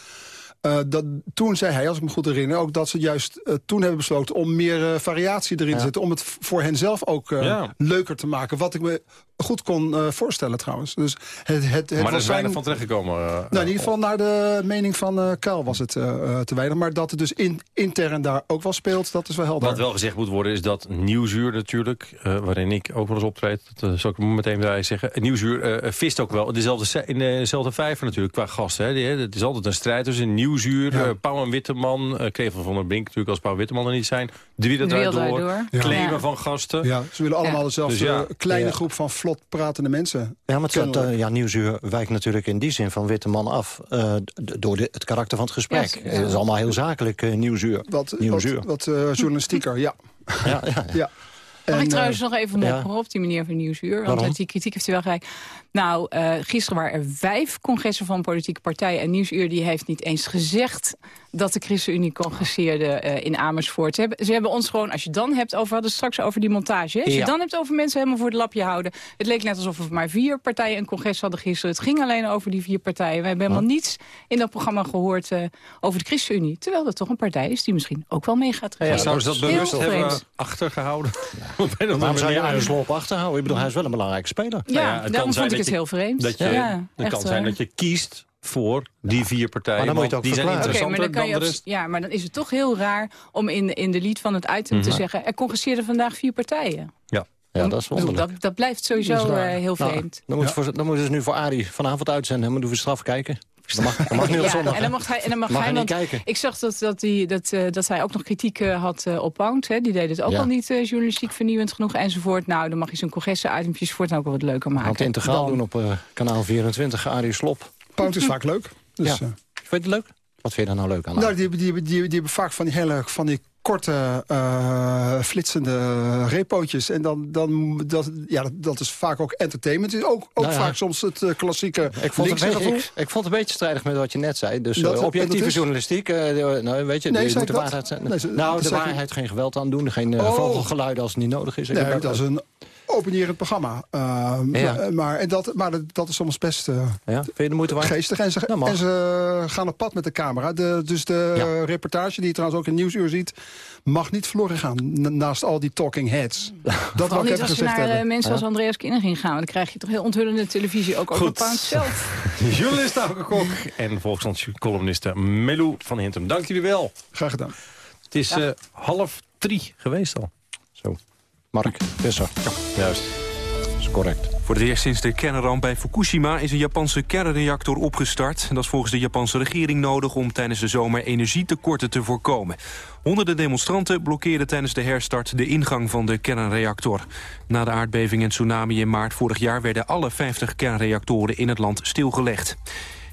Eh, dat, toen zei hij, als ik me goed herinner, ook dat ze juist eh, toen hebben besloten om meer eh, variatie erin te zetten. Om het voor hen zelf ook eh, Ja. leuker te maken. Wat ik me goed kon eh, voorstellen trouwens. Dus het, het, het maar er was is weinig zijn- van terechtgekomen. nou, in ieder geval naar de mening van eh Kuil was het eh, eh, te weinig. Maar dat het dus in, intern daar ook wel speelt, dat is wel helder. Wat wel gezegd moet worden is dat Nieuwsuur natuurlijk, eh, waarin ik ook wel eens optreed, dat zal ik meteen bij zeggen. Nieuwsuur eh, vist ook wel dezelfde, in dezelfde vijver natuurlijk qua gasten. Hè. Die, hè. Het is altijd een strijd tussen Nieuwsuur, Ja. eh, Pauw en Witteman, eh Krevel van der Brink natuurlijk als Pauw en Witteman er niet zijn. De Wereld door, Door. claimen Ja. van gasten. Ja, ze willen allemaal Ja. dezelfde Dus ja. kleine Ja. groep van vlot pratende mensen. Ja, maar het, eh, ja, Nieuwsuur wijkt natuurlijk in die zin van Witteman af... eh, d- door de, het karakter van het gesprek. Het is allemaal heel zakelijk, eh, Nieuwsuur. Wat, Nieuwsuur. wat, wat eh, journalistieker, ja. Ja, ja, ja. ja. Mag ik trouwens nog even ja. op die meneer van Nieuwsuur? Want Waarom? die kritiek heeft hij wel gelijk. Nou, eh, gisteren waren er vijf congressen van politieke partijen. En Nieuwsuur die heeft niet eens gezegd dat de ChristenUnie congresseerde eh, in Amersfoort. Ze hebben, ze hebben ons gewoon, als je dan hebt over, we hadden straks over die montage. Hè? Als je Ja. dan hebt over mensen helemaal voor het lapje houden. Het leek net alsof we maar vier partijen een congres hadden gisteren. Het ging alleen over die vier partijen. We hebben helemaal niets in dat programma gehoord eh, over de ChristenUnie. Terwijl dat toch een partij is die misschien ook wel mee gaat Ja, regeren. zouden ze dat bewust hebben vreemd. achtergehouden? Andere Waarom zou je Slob achterhouden? Ik bedoel, hij is wel een belangrijke speler. Ja, Nou ja, het kan daarom zijn vond ik dat je- heel vreemd. Dat, je, ja, het kan zijn dat je kiest voor die vier partijen. Maar dan moet je ook die zijn verklaren. Oké, maar interessanter dan kan je dan de rest. ja, maar dan is het toch heel raar om in, in de lied van het item te Mhm. zeggen... er congresseerden vandaag vier partijen. Ja. Ja, dat is wonderlijk. Dat, dat blijft sowieso Dat is eh, heel Nou, vreemd. dan, moet voor, dan moeten ze nu voor Arie vanavond uitzenden. Dan moeten we straf kijken. Dat mag, dat mag niet op Ja, zondag. en dan mag hij, en dan mag Mag hij, want kijken. Ik zag dat, dat, die, dat, eh, dat hij ook nog kritiek eh, had eh, op Pound. Hè. Die deed het ook Ja. al niet eh, journalistiek vernieuwend genoeg enzovoort. Nou, dan mag je zo'n congressen-itempjes voor het ook wel wat leuker maken. Want integraal Dan- doen op eh, kanaal 24, Arie Slop. Pound is vaak leuk. Dus, Ja. Vind je het leuk? Wat vind je daar nou leuk aan? nou, die, die, die, die, die hebben vaak van die hele van die korte, eh, flitsende repootjes. En dan, dan dat, ja, dat, dat is vaak ook entertainment. Is ook, ook Nou ja. vaak soms het eh, klassieke Ik vond, het beetje, ik, ik vond het een beetje strijdig met wat je net zei. Dus Dat- eh, objectieve journalistiek, nou, weet je, Nee, je moet de waarheid zijn. Nee, ze- nou, de waarheid geen geweld aan doen, geen Oh. vogelgeluiden als het niet nodig is. Nee, dat is een openierend programma. Uh, Ja. maar, maar, en dat, maar dat, dat is soms best uh, ja, vind je de moeite waard? geestig. En ze, Dat mag. en ze gaan op pad met de camera. De, dus de Ja. reportage die je trouwens ook in Nieuwsuur ziet... mag niet verloren gaan na- naast al die talking heads. Dat Vooral wil ik even als je gezegd naar eh, hebben. mensen als Andreas Kinner ging gaan. Dan krijg je toch heel onthullende televisie. Ook over. Pound zelf. Journalist Auke Kok en Volkskrant-columniste Melou van Hintem. Dank jullie wel. Graag gedaan. Het is eh, half drie geweest al. Mark Visser. Juist. Dat is correct. Voor het eerst sinds de kernramp bij Fukushima is een Japanse kernreactor opgestart. En dat is volgens de Japanse regering nodig om tijdens de zomer energietekorten te voorkomen. Honderden demonstranten blokkeerden tijdens de herstart de ingang van de kernreactor. Na de aardbeving en tsunami in maart vorig jaar werden alle 50 kernreactoren in het land stilgelegd.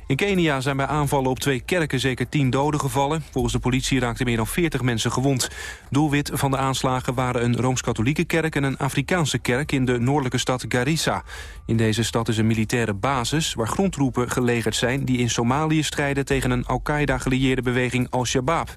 In Kenia zijn bij aanvallen op twee kerken zeker 10 doden gevallen. Volgens de politie raakten meer dan 40 mensen gewond. Doelwit van de aanslagen waren een Rooms-Katholieke kerk... en een Afrikaanse kerk in de noordelijke stad Garissa. In deze stad is een militaire basis waar grondtroepen gelegerd zijn... die in Somalië strijden tegen een Al-Qaeda-gelieerde beweging Al-Shabaab.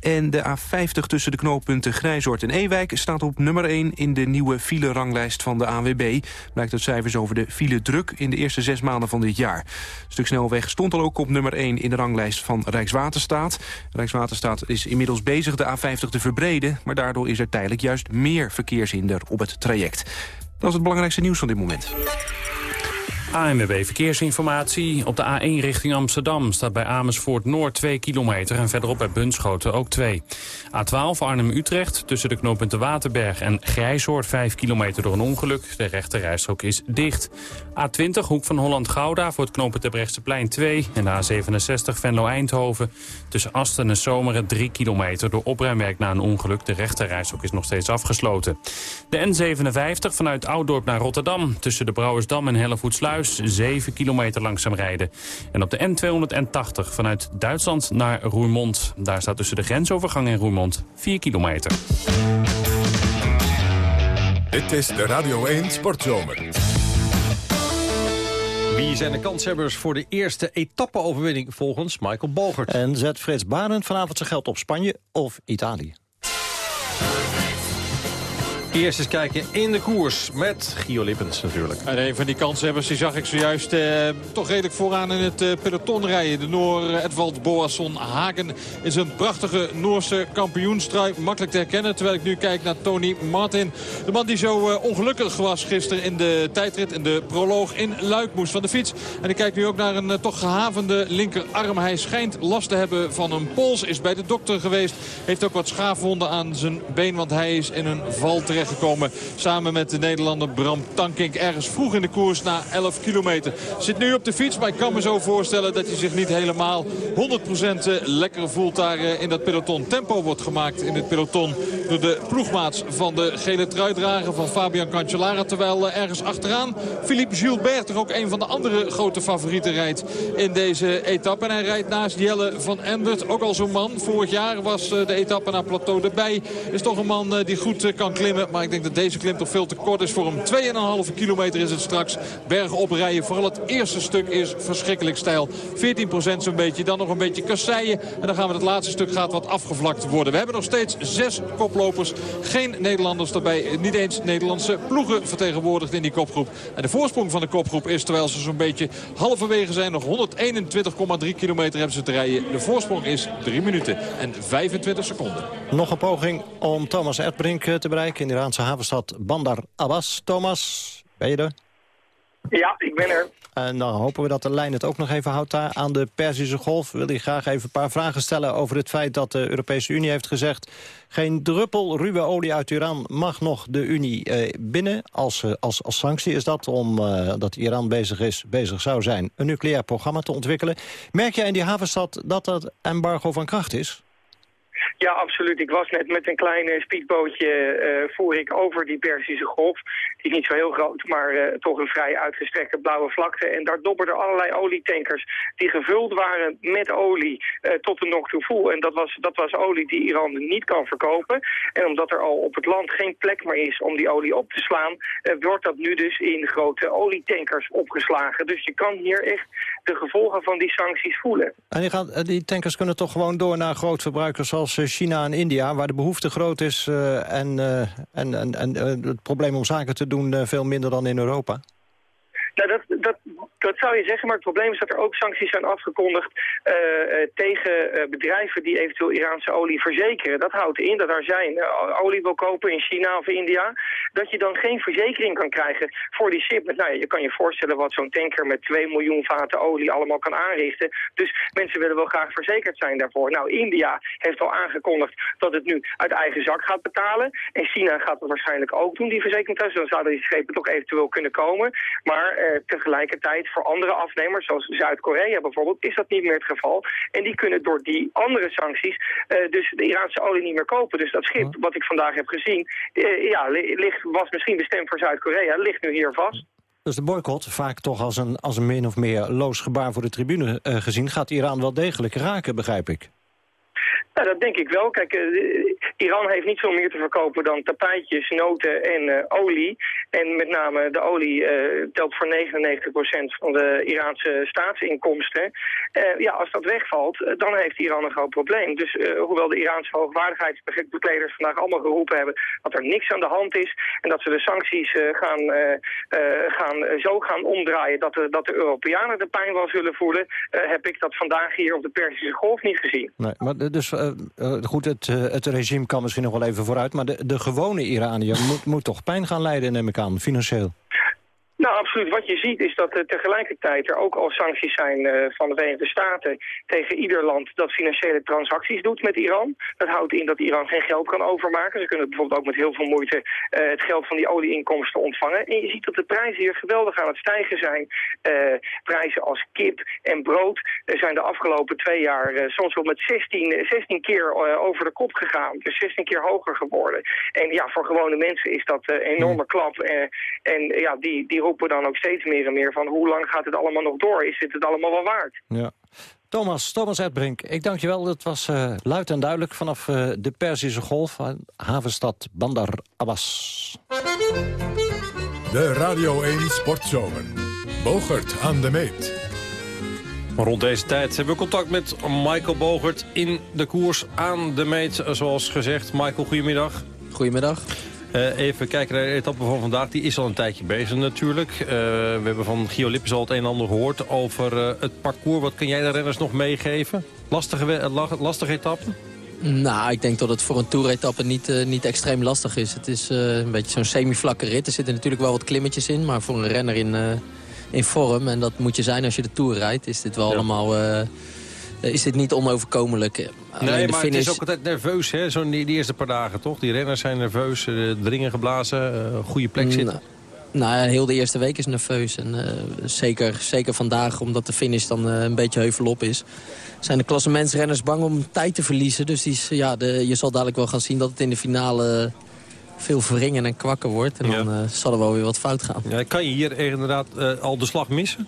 En de A50 tussen de knooppunten Grijzoord en Ewijk... staat op nummer 1 in de nieuwe file-ranglijst van de ANWB. Blijkt uit cijfers over de file-druk in de eerste zes maanden van dit jaar. Stuk snelweg stond al ook op nummer 1 in de ranglijst van Rijkswaterstaat. Rijkswaterstaat is inmiddels bezig de A50 te verbreden... maar daardoor is er tijdelijk juist meer verkeershinder op het traject. Dat is het belangrijkste nieuws van dit moment. ANWB Verkeersinformatie. Op de A1 richting Amsterdam staat bij Amersfoort Noord 2 kilometer... en verderop bij Bunschoten ook 2. A12 Arnhem-Utrecht tussen de knooppunten Waterberg en Grijshoort 5 kilometer door een ongeluk. De rechte rijstrook is dicht. A20 Hoek van Holland-Gouda voor het knooppunt Terbrechtseplein 2... en de A67 Venlo-Eindhoven tussen Asten en Zomeren 3 kilometer... door opruimwerk na een ongeluk. De rechte rijstrook is nog steeds afgesloten. De N57 vanuit Ouddorp naar Rotterdam tussen de Brouwersdam en Hellevoetsluis 7 kilometer langzaam rijden. En op de N280 vanuit Duitsland naar Roermond. Daar staat tussen de grensovergang en Roermond 4 kilometer. Dit is de Radio 1 Sportzomer. Wie zijn de kanshebbers voor de eerste etappe-overwinning volgens Michael Bogert? En zet Frits Barend vanavond zijn geld op Spanje of Italië? Eerst eens kijken in de koers met Gio Lippens natuurlijk. En een van die kanshebbers die zag ik zojuist eh, toch redelijk vooraan in het eh, peloton rijden. De Noor eh, Edvald Boasson Hagen is een prachtige Noorse kampioenstrui. Makkelijk te herkennen terwijl ik nu kijk naar Tony Martin. De man die zo eh, ongelukkig was gisteren in de tijdrit in de proloog in Luik moest van de fiets. En ik kijk nu ook naar een eh, toch gehavende linkerarm. Hij schijnt last te hebben van een pols. Is bij de dokter geweest. Heeft ook wat schaafwonden aan zijn been. Want hij is in een val Samen met de Nederlander Bram Tankink. Ergens vroeg in de koers na 11 kilometer. Zit nu op de fiets. Maar ik kan me zo voorstellen dat hij zich niet helemaal 100% lekker voelt daar eh, in dat peloton. Tempo wordt gemaakt in het peloton door de ploegmaats van de gele truidrager van Fabian Cancellara. Terwijl eh, ergens achteraan Philippe Gilbert toch ook een van de andere grote favorieten rijdt in deze etappe. En hij rijdt naast Jelle van Endert. Ook al zo'n man. Vorig jaar was eh, de etappe naar Plateau erbij. Is toch een man eh, die goed eh, kan klimmen. Maar ik denk dat deze klim toch veel te kort is voor hem. 2,5 kilometer is het straks. Bergen oprijden. Vooral het eerste stuk is verschrikkelijk stijl. 14% zo'n beetje. Dan nog een beetje kasseien. En dan gaan we het laatste stuk gaat wat afgevlakt worden. We hebben nog steeds zes koplopers. Geen Nederlanders daarbij. Niet eens Nederlandse ploegen vertegenwoordigd in die kopgroep. En de voorsprong van de kopgroep is terwijl ze zo'n beetje halverwege zijn. Nog 121,3 kilometer hebben ze te rijden. De voorsprong is 3 minuten en 25 seconden. Nog een poging om Thomas Erdbrink eh, te bereiken in de Iraanse havenstad Bandar Abbas. Thomas, ben je er? Ja, ik ben er. En dan hopen we dat de lijn het ook nog even houdt daar aan de Perzische Golf. Wil je graag even een paar vragen stellen over het feit dat de Europese Unie heeft gezegd... geen druppel ruwe olie uit Iran mag nog de Unie eh, binnen. Als, eh, als, als sanctie is dat, omdat uh, Iran bezig, is, bezig zou zijn... een nucleair programma te ontwikkelen. Merk jij in die havenstad dat dat embargo van kracht is? Ja, absoluut. Ik was net met een klein speedbootje uh, voer ik over die Persische Golf. Die is niet zo heel groot, maar uh, toch een vrij uitgestrekte blauwe vlakte. En daar dobberden allerlei olietankers die gevuld waren met olie tot de nog toe vol. En dat was, dat was olie die Iran niet kan verkopen. En omdat er al op het land geen plek meer is om die olie op te slaan... wordt dat nu dus in grote olietankers opgeslagen. Dus je kan hier echt de gevolgen van die sancties voelen. En die, gaan, die tankers kunnen toch gewoon door naar grootverbruikers zoals China en India... waar de behoefte groot is uh, en, en, en, en het probleem om zaken te doen veel minder dan in Europa? Nou, dat, dat, dat zou je zeggen, maar het probleem is dat er ook sancties zijn afgekondigd uh, tegen uh, bedrijven die eventueel Iraanse olie verzekeren. Dat houdt in dat als jij olie wil kopen in China of India, dat je dan geen verzekering kan krijgen voor die shipment. Nou ja, je kan je voorstellen wat zo'n tanker met 2 miljoen vaten olie allemaal kan aanrichten. Dus mensen willen wel graag verzekerd zijn daarvoor. Nou, India heeft al aangekondigd dat het nu uit eigen zak gaat betalen. En China gaat het waarschijnlijk ook doen, die verzekering. Dus dan zouden die schepen toch eventueel kunnen komen. Maar tegelijkertijd voor andere afnemers, zoals Zuid-Korea bijvoorbeeld, is dat niet meer het geval. En die kunnen door die andere sancties uh, dus de Iraanse olie niet meer kopen. Dus dat schip, wat ik vandaag heb gezien, uh, ja, ligt, was misschien bestemd voor Zuid-Korea, ligt nu hier vast. Dus de boycott, vaak toch als een, als een min of meer loos gebaar voor de tribune uh, gezien... gaat Iran wel degelijk raken, begrijp ik. Nou, dat denk ik wel. Kijk, uh, Iran heeft niet veel meer te verkopen dan tapijtjes, noten en uh, olie. En met name de olie uh, telt voor 99% van de Iraanse staatsinkomsten. ja, als dat wegvalt, dan heeft Iran een groot probleem. Dus hoewel de Iraanse hoogwaardigheidsbekleders vandaag allemaal geroepen hebben dat er niks aan de hand is en dat ze de sancties gaan, gaan, zo gaan omdraaien dat de, dat de Europeanen de pijn wel zullen voelen, heb ik dat vandaag hier op de Persische Golf niet gezien. Nee, maar dus goed, het, uh, het regime kan misschien nog wel even vooruit... maar de, de gewone Iranier moet, moet toch pijn gaan leiden, neem ik aan, financieel? Nou, absoluut. Wat je ziet is dat er tegelijkertijd er ook al sancties zijn uh, van de Verenigde Staten tegen ieder land dat financiële transacties doet met Iran. Dat houdt in dat Iran geen geld kan overmaken. Ze kunnen bijvoorbeeld ook met heel veel moeite uh, het geld van die olieinkomsten ontvangen. En je ziet dat de prijzen hier geweldig aan het stijgen zijn. Uh, prijzen als kip en brood zijn de afgelopen twee jaar soms wel met 16, 16 keer over de kop gegaan. Dus 16 keer hoger geworden. En ja, voor gewone mensen is dat een enorme klap. en ja, die, die roepen dan ook steeds meer en meer van hoe lang gaat het allemaal nog door? Is dit het allemaal wel waard? Ja. Thomas, Thomas Edbrink, ik dank je wel. Het was uh, luid en duidelijk vanaf uh, de Perzische Golf, uh, havenstad Bandar Abbas. De Radio 1 Sportzomer. Bogert aan de meet. Rond deze tijd hebben we contact met Michael Bogert in de koers aan de meet, zoals gezegd. Michael, goedemiddag. Goedemiddag. Uh, even kijken naar de etappe van vandaag. Die is al een tijdje bezig natuurlijk. Uh, we hebben van Gio Lippes al het een en ander gehoord over uh, het parcours. Wat kan jij de renners nog meegeven? Lastige, lastige etappe? Nou, ik denk dat het voor een toeretappe niet, niet extreem lastig is. Het is een beetje zo'n semi-vlakke rit. Er zitten natuurlijk wel wat klimmetjes in. Maar voor een renner in, in vorm, en dat moet je zijn als je de Tour rijdt... is dit wel ja. allemaal is dit niet onoverkomelijk. Alleen nee, maar finish... het is ook altijd nerveus, hè? Zo die, die, eerste paar dagen, toch? Die renners zijn nerveus, uh, dringen geblazen, goede plek zitten. Nou, nou, heel de eerste week is nerveus. En uh, zeker, zeker vandaag, omdat de finish dan een beetje heuvelop is... zijn de klassementsrenners bang om tijd te verliezen. Dus die, ja, de, je zal dadelijk wel gaan zien dat het in de finale veel verringen en kwakken wordt. En ja. dan zal er wel weer wat fout gaan. Ja, kan je hier inderdaad al de slag missen?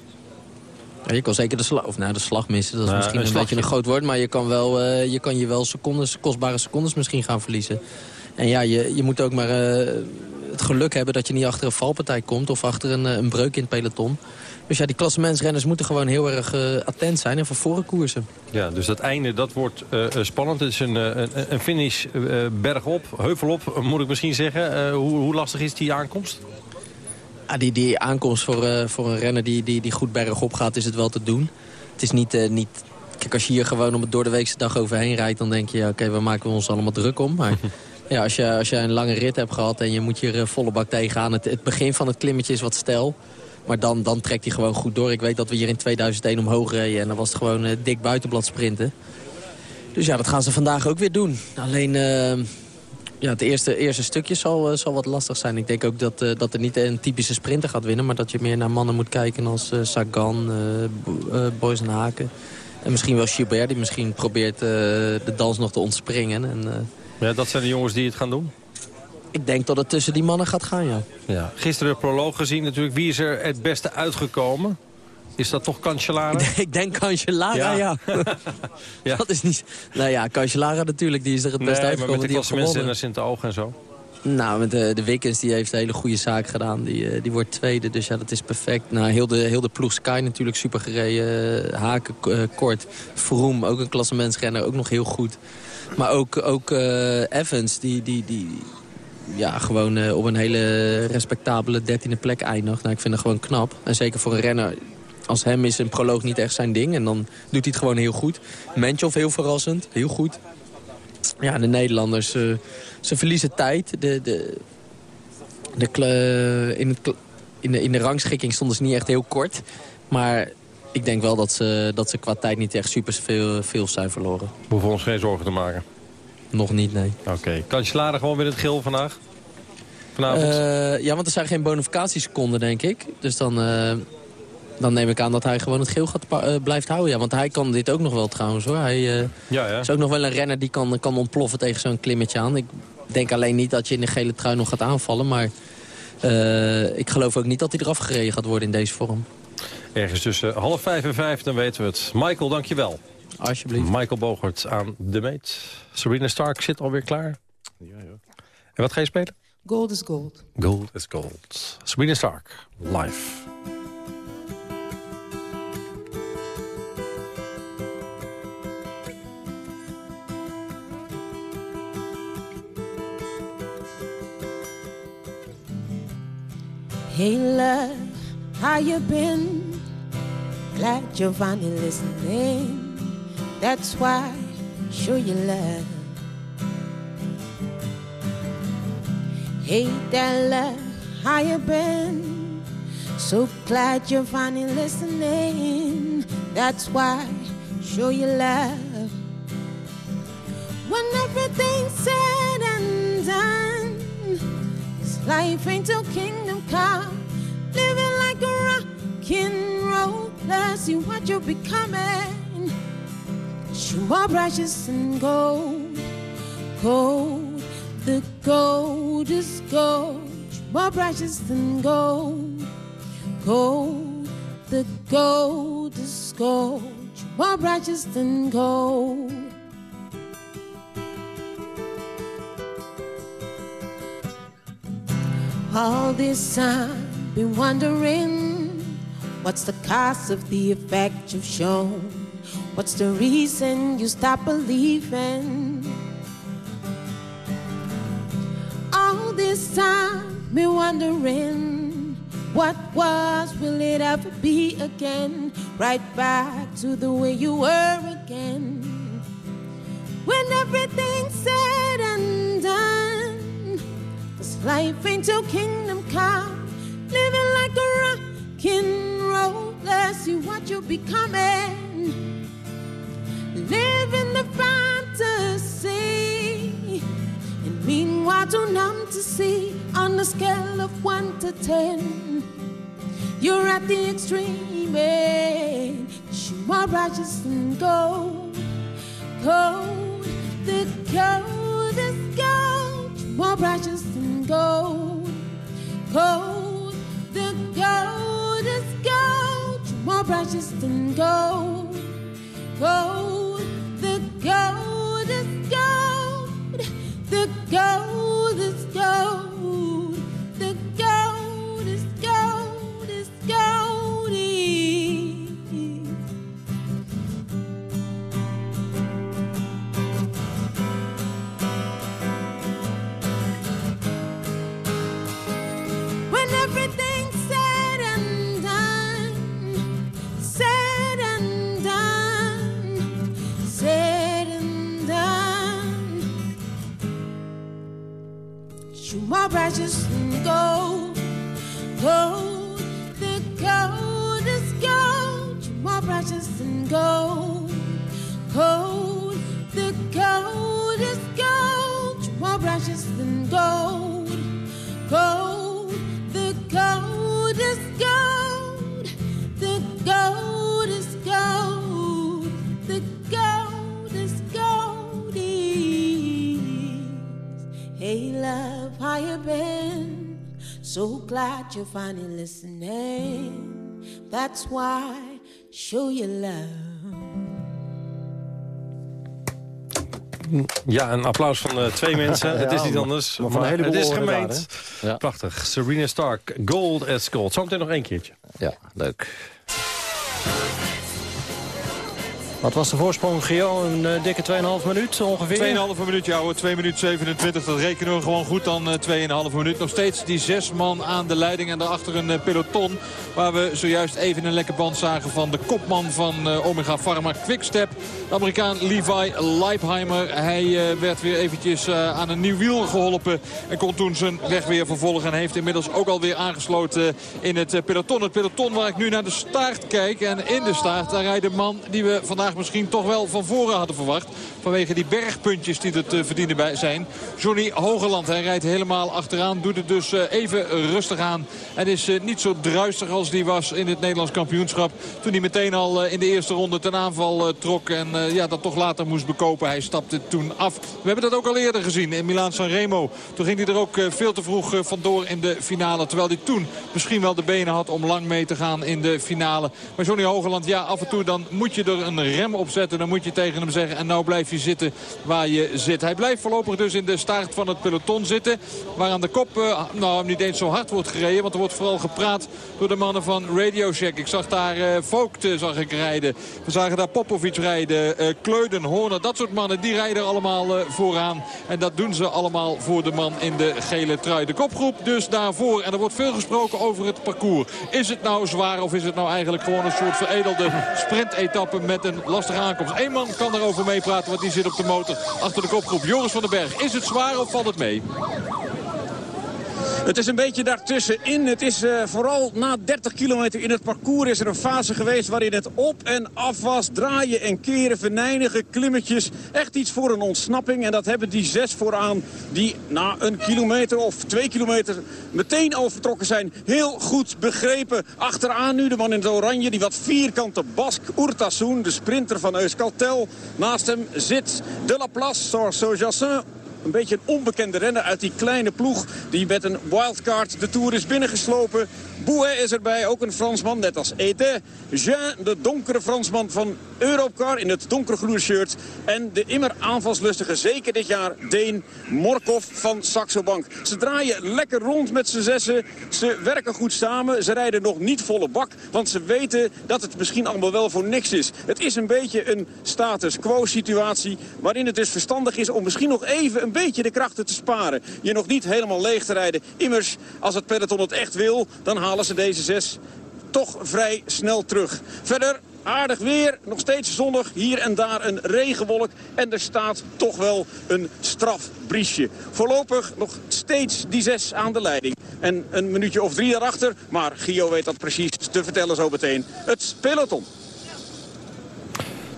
Ja, je kan zeker de slag, of nou, de slag missen. Dat is misschien een, een beetje een groot woord. Maar je kan, wel, uh, je kan je wel secondes, kostbare secondes misschien gaan verliezen. En ja, je, je moet ook maar eh, het geluk hebben dat je niet achter een valpartij komt... of achter een, eh, een breuk in het peloton. Dus ja, die klassementsrenners moeten gewoon heel erg eh, attent zijn en van voren koersen. Ja, dus dat einde dat wordt eh, eh, spannend. Het is een, eh, een, een finish eh, bergop, heuvelop moet ik misschien zeggen. Eh, hoe, hoe lastig is die aankomst? Ah, die, die aankomst voor, eh, voor een renner die, die, die goed bergop gaat, is het wel te doen. Het is niet... eh, niet kijk, als je hier gewoon om het door de weekse dag overheen rijdt... dan denk je, oké, waar maken we ons allemaal druk om? Maar ja, als je, als je een lange rit hebt gehad en je moet hier eh, volle bak tegenaan... Het, het begin van het klimmetje is wat stijl. Maar dan, dan trekt hij gewoon goed door. Ik weet dat we hier in 2001 omhoog reden en dan was het gewoon dik buitenblad sprinten. Dus ja, dat gaan ze vandaag ook weer doen. Alleen, ja, het eerste, eerste stukje zal, eh, zal wat lastig zijn. Ik denk ook dat, eh, dat er niet een typische sprinter gaat winnen... maar dat je meer naar mannen moet kijken als eh, Sagan, eh, Boys en Haken. En misschien wel Gilbert, die misschien probeert de dans nog te ontspringen. En, Ja, dat zijn de jongens die het gaan doen? ik denk dat het tussen die mannen gaat gaan, ja. Ja. Gisteren de proloog gezien natuurlijk. Wie is er het beste uitgekomen? Is dat toch Cancellara? ik denk Cancellara, ja. Ja. Dat is niet... Nou ja, Cancellara natuurlijk, die is er het best nee, maar uitgekomen. met de die heeft klassementsrenners gewonnen. in het oog en zo. Nou, met de, de Wickens die heeft een hele goede zaak gedaan. Die, eh, die wordt tweede, dus ja, dat is perfect. Nou, heel de, heel de ploeg Sky natuurlijk super gereden. Haken eh, kort. Vroom, ook een klassementsrenner, ook nog heel goed. Maar ook, ook eh, Evans, die, die, die ja, gewoon op een hele respectabele dertiende plek eindigt. Nou, ik vind dat gewoon knap. En zeker voor een renner als hem is een proloog niet echt zijn ding. En dan doet hij het gewoon heel goed. Menchov heel verrassend, heel goed. Ja, de Nederlanders, eh, ze verliezen tijd. De, de, de, kle- in, het, in, de, in de rangschikking stonden ze niet echt heel kort. Maar ik denk wel dat ze, dat ze qua tijd niet echt super veel, veel zijn verloren. We hoeven ons geen zorgen te maken. Nog niet, nee. Oké. Cancellara gewoon weer het geel vandaag? Vanavond? Eh, ja, want er zijn geen bonificatieseconden, denk ik. Dus dan, eh, dan neem ik aan dat hij gewoon het geel gaat eh, blijft houden. Ja, want hij kan dit ook nog wel trouwens, hoor. Hij eh, ja, ja. is ook nog wel een renner die kan, kan ontploffen tegen zo'n klimmetje aan. Ik denk alleen niet dat je in de gele trui nog gaat aanvallen. Maar eh, ik geloof ook niet dat hij eraf gereden gaat worden in deze vorm. Ergens tussen half vijf en vijf, dan weten we het. Michael, dankjewel. Alsjeblieft. Michael Bogert aan de meet. Serena Stark zit alweer klaar. Ja, ja. En wat ga je spelen? Gold is gold. Gold is gold. Serena Stark, live. Hey love, how you been? Glad you're finally listening. That's why show you love. Hey there, love, how you been? So glad you're finally listening. That's why show you love. When everything's said and done. Life till kingdom come. Living like a rock and roll. Let's see what you're becoming. You're more precious than gold. Gold, the gold is gold. You're more precious than gold. Gold, the gold is gold. You're more precious than gold. All this time, been wondering what's the cost of the effect you've shown? What's the reason you stopped believing? All this time, been wondering what was, will it ever be again? Right back to the way you were again. When everything's said and life ain't till kingdom come. Living like a rock and roll. Let's see what you're becoming. Living the fantasy. And meanwhile, too numb to see on the scale of one to ten. You're at the extreme end. you are righteous and gold. Gold, the gold is gold. You're more righteous than gold. Gold, the gold is gold. You're more righteous than gold. Gold, the gold is gold. The gold more So glad you're finally listening. That's why, show your love. Ja, een applaus van uh, twee mensen. het is niet anders. maar van een heleboel het is gemeend. daar, Ja. Prachtig. Serena Stark, gold as gold. Zometeen nog één keertje. Ja, leuk. Wat was de voorsprong, Gio? Een eh, dikke 2,5 minuut ongeveer? 2,5 minuut, ja hoor. 2 minuten 27. Dat rekenen we gewoon goed dan eh, 2,5 minuut. Nog steeds die zes man aan de leiding. En daarachter een eh, peloton. Waar we zojuist even een lekker band zagen van de kopman van eh, Omega Pharma Quickstep. De Amerikaan Levi Leipheimer. Hij eh, werd weer eventjes eh, aan een nieuw wiel geholpen. En kon toen zijn weg weer vervolgen. En heeft inmiddels ook alweer aangesloten in het eh, peloton. Het peloton waar ik nu naar de staart kijk. En in de staart daar rijdt de man die we vandaag misschien toch wel van voren hadden verwacht. Vanwege die bergpuntjes die het uh, verdienen bij zijn. Johnny Hogeland, hij rijdt helemaal achteraan. Doet het dus uh, even rustig aan. En is uh, niet zo druistig als die was in het Nederlands kampioenschap. Toen hij meteen al in de eerste ronde ten aanval trok. En ja, dat toch later moest bekopen. Hij stapte toen af. We hebben dat ook al eerder gezien in Milaan Sanremo. Toen ging hij er ook veel te vroeg vandoor in de finale. Terwijl hij toen misschien wel de benen had om lang mee te gaan in de finale. Maar Johnny Hogeland, ja, af en toe dan moet je er een rem op zetten. Dan moet je tegen hem zeggen en nou blijf je zitten waar je zit. Hij blijft voorlopig dus in de staart van het peloton zitten. Waar aan de kop uh, nou niet eens zo hard wordt gereden. Want er wordt vooral gepraat door de mannen van Radio Shack. Ik zag daar uh, Vogt uh, zag ik rijden. We zagen daar Popovic rijden. Uh, Kleuden, Horner, dat soort mannen. Die rijden allemaal vooraan. En dat doen ze allemaal voor de man in de gele trui. De kopgroep dus daarvoor. En er wordt veel gesproken over het parcours. Is het nou zwaar of is het nou eigenlijk gewoon een soort veredelde sprintetappe met een lastige aankomst? Eén man kan daarover meepraten, want die zit op de motor achter de kopgroep. Joris van den Berg, is het zwaar of valt het mee? Het is een beetje daartussenin. Het is uh, vooral na 30 kilometer in het parcours is er een fase geweest waarin het op en af was. Draaien en keren, venijnige klimmetjes. Echt iets voor een ontsnapping. En dat hebben die zes vooraan die na een kilometer of twee kilometer meteen al vertrokken zijn. Heel goed begrepen. Achteraan nu de man in het oranje, die wat vierkante Bask Urtasun, de sprinter van Euskaltel. Naast hem zit De La Place, Sorso-Jassin een beetje een onbekende renner uit die kleine ploeg... die met een wildcard de Tour is binnengeslopen. Bouet is erbij, ook een Fransman, net als Ete. Jean, de donkere Fransman van Europcar in het donkergroene shirt. En de immer aanvalslustige, zeker dit jaar, Deen Morkov van Saxo Bank. Ze draaien lekker rond met z'n zessen. Ze werken goed samen. Ze rijden nog niet volle bak, want ze weten dat het misschien allemaal wel voor niks is. Het is een beetje een status quo situatie... waarin het dus verstandig is om misschien nog even een beetje de krachten te sparen. Je nog niet helemaal leeg te rijden. Immers, als het peloton het echt wil, dan halen ze deze zes toch vrij snel terug. Verder aardig weer, nog steeds zonnig, hier en daar een regenwolk. En er staat toch wel een strafbriesje. Voorlopig nog steeds die zes aan de leiding. En een minuutje of drie daarachter, maar Gio weet dat precies te vertellen zo meteen. Het peloton.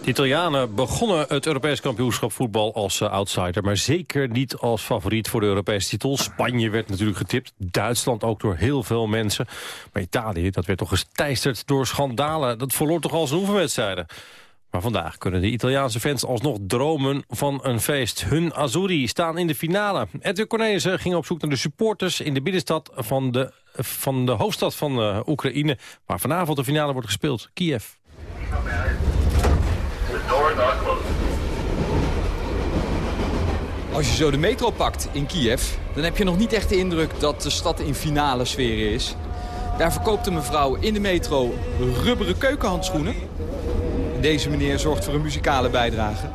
De Italianen begonnen het Europees kampioenschap voetbal als uh, outsider... maar zeker niet als favoriet voor de Europese titel. Spanje werd natuurlijk getipt, Duitsland ook door heel veel mensen. Maar Italië, dat werd toch gesteisterd door schandalen. Dat verloor toch al zijn oefenwedstrijden. Maar vandaag kunnen de Italiaanse fans alsnog dromen van een feest. Hun Azzurri staan in de finale. Edwin Cornelissen ging op zoek naar de supporters in de binnenstad van de, van de hoofdstad van uh, Oekraïne... waar vanavond de finale wordt gespeeld, Kiev. Als je zo de metro pakt in Kiev, dan heb je nog niet echt de indruk dat de stad in finale sfeer is. Daar verkoopt een mevrouw in de metro rubberen keukenhandschoenen. Deze meneer zorgt voor een muzikale bijdrage.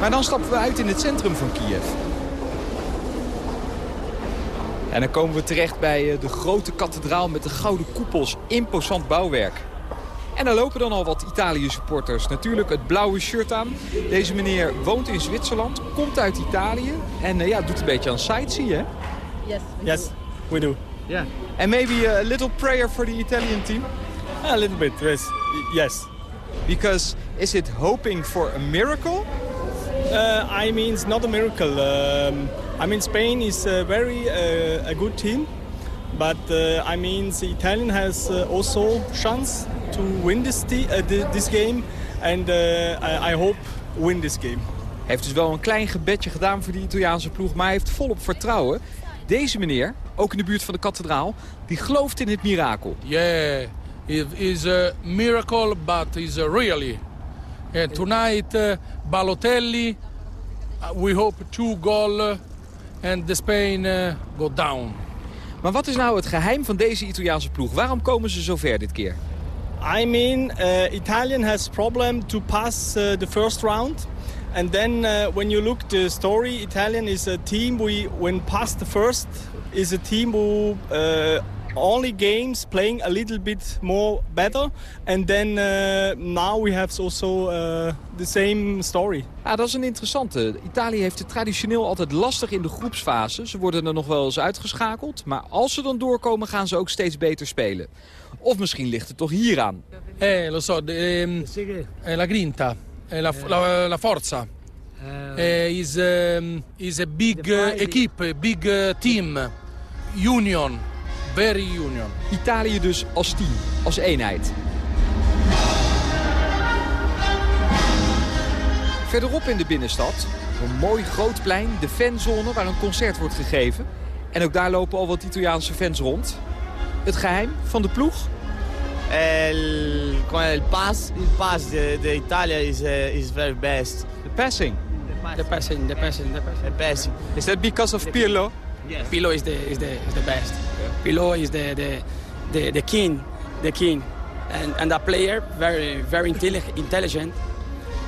Maar dan stappen we uit in het centrum van Kiev. En dan komen we terecht bij de grote kathedraal met de gouden koepels. Imposant bouwwerk. En er lopen dan al wat Italië-supporters. Natuurlijk het blauwe shirt aan. Deze meneer woont in Zwitserland, komt uit Italië en uh, ja, doet een beetje aan sightseeing, hè? Yes. Yes, we do. Yeah. And maybe a little prayer for the Italian team? A little bit, yes. Yes. Because is it hoping for a miracle? Uh, I mean, it's not a miracle. Um, I mean, Spain is a very uh, a good team, but uh, I mean, the Italian has uh, also chance to win this this game, and I, I hope win this game. Hij heeft dus wel een klein gebedje gedaan voor die Italiaanse ploeg, maar hij heeft volop vertrouwen. Deze meneer, ook in de buurt van de kathedraal, die gelooft in het mirakel. Yeah, it is a miracle, but is really. And tonight, uh, Balotelli, we hope two goal and the Spain uh, go down. Maar wat is nou het geheim van deze Italiaanse ploeg? Waarom komen ze zo ver dit keer? I mean, uh, Italian has problem to pass uh, the first round. And then uh, when you look the story, Italian is a team we when past the first is a team who uh, only games playing a little bit more better. And then uh, now we have also uh, the same story. Ja, dat is een interessante. Italië heeft het traditioneel altijd lastig in de groepsfase. Ze worden er nog wel eens uitgeschakeld. Maar als ze dan doorkomen gaan ze ook steeds beter spelen. Of misschien ligt het toch hieraan. Eh, lo so, de, eh, la grinta, eh, la, la, la forza. Eh, is, um, is a big uh, equipe, big uh, team, union, very union. Italië dus als team, als eenheid. Verderop in de binnenstad, een mooi groot plein, de fanzone waar een concert wordt gegeven. En ook daar lopen al wat Italiaanse fans rond. Het geheim van de ploeg? El, con el pass, il pass de, de Italia is, uh, is very best. The passing? The passing, the passing, the passing. The passing. Is that because of Pirlo? Yes. Pirlo is the, is the, is the best. Pirlo is the, the, the, the king, the king. And, and that player, very, very intelligent.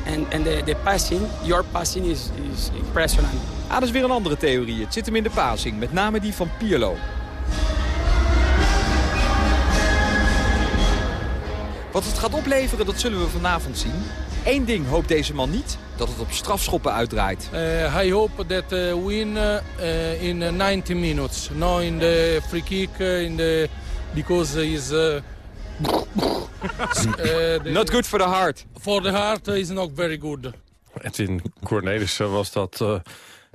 And, and the, the passing, your passing is, is impressionant. Ah, dat is weer een andere theorie. Het zit hem in de passing, met name die van Pirlo. Wat het gaat opleveren, dat zullen we vanavond zien. Eén ding hoopt deze man niet, dat het op strafschoppen uitdraait. Uh, I hope that uh, win uh, in 90 minutes. No in the free kick, in the, because is... not good for the heart. For the heart is not very good. Edwin Cornelissen was dat...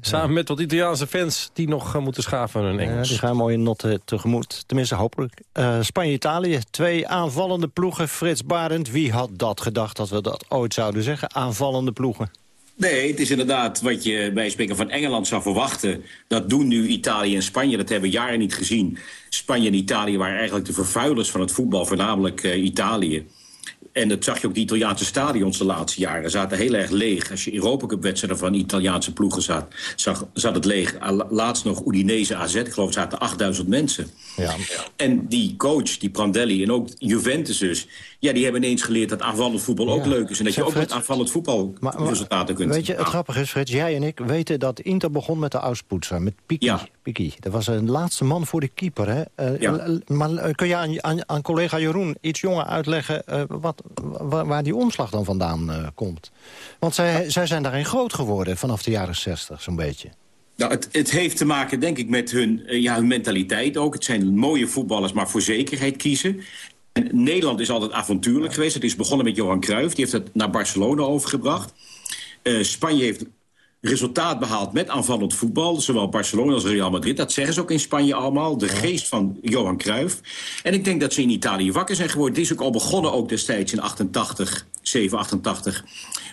Samen met wat Italiaanse fans die nog uh, moeten schaven hun Engels. Ja, die gaan mooi notten tegemoet. Tenminste, hopelijk. Uh, Spanje-Italië, twee aanvallende ploegen. Frits Barend, wie had dat gedacht dat we dat ooit zouden zeggen? Aanvallende ploegen. Nee, het is inderdaad wat je bij spreken van Engeland zou verwachten. Dat doen nu Italië en Spanje, dat hebben we jaren niet gezien. Spanje en Italië waren eigenlijk de vervuilers van het voetbal, voornamelijk uh, Italië. En dat zag je ook de Italiaanse stadions de laatste jaren. zaten heel erg leeg. Als je Europa Cup wedstrijden van Italiaanse ploegen zag, zag, zat het leeg. Laatst nog Udinese AZ, ik geloof zaten 8000 mensen. Ja. En die coach, die Prandelli en ook Juventus dus... ja, die hebben ineens geleerd dat aanvallend voetbal ook leuk is. En dat je ook met aanvallend voetbal maar, maar, resultaten kunt. Weet je, het grappige is, Frits, jij en ik weten dat Inter begon met de Auspoetser. Met Piki. Ja. Dat was een laatste man voor de keeper. Hè? Uh, ja. Maar kun je aan, aan, aan, collega Jeroen iets jonger uitleggen... Uh, wat, waar, waar, die omslag dan vandaan uh, komt? Want zij, zij zijn daarin groot geworden vanaf de jaren 60, zo'n beetje. Nou, het, het, heeft te maken, denk ik, met hun, ja, hun mentaliteit ook. Het zijn mooie voetballers, maar voor zekerheid kiezen. En Nederland is altijd avontuurlijk geweest. Het is begonnen met Johan Cruijff. Die heeft het naar Barcelona overgebracht. Uh, Spanje heeft resultaat behaald met aanvallend voetbal. Zowel Barcelona als Real Madrid. Dat zeggen ze ook in Spanje allemaal. De geest van Johan Cruijff. En ik denk dat ze in Italië wakker zijn geworden. Het is ook al begonnen ook destijds in 88, 7, 88...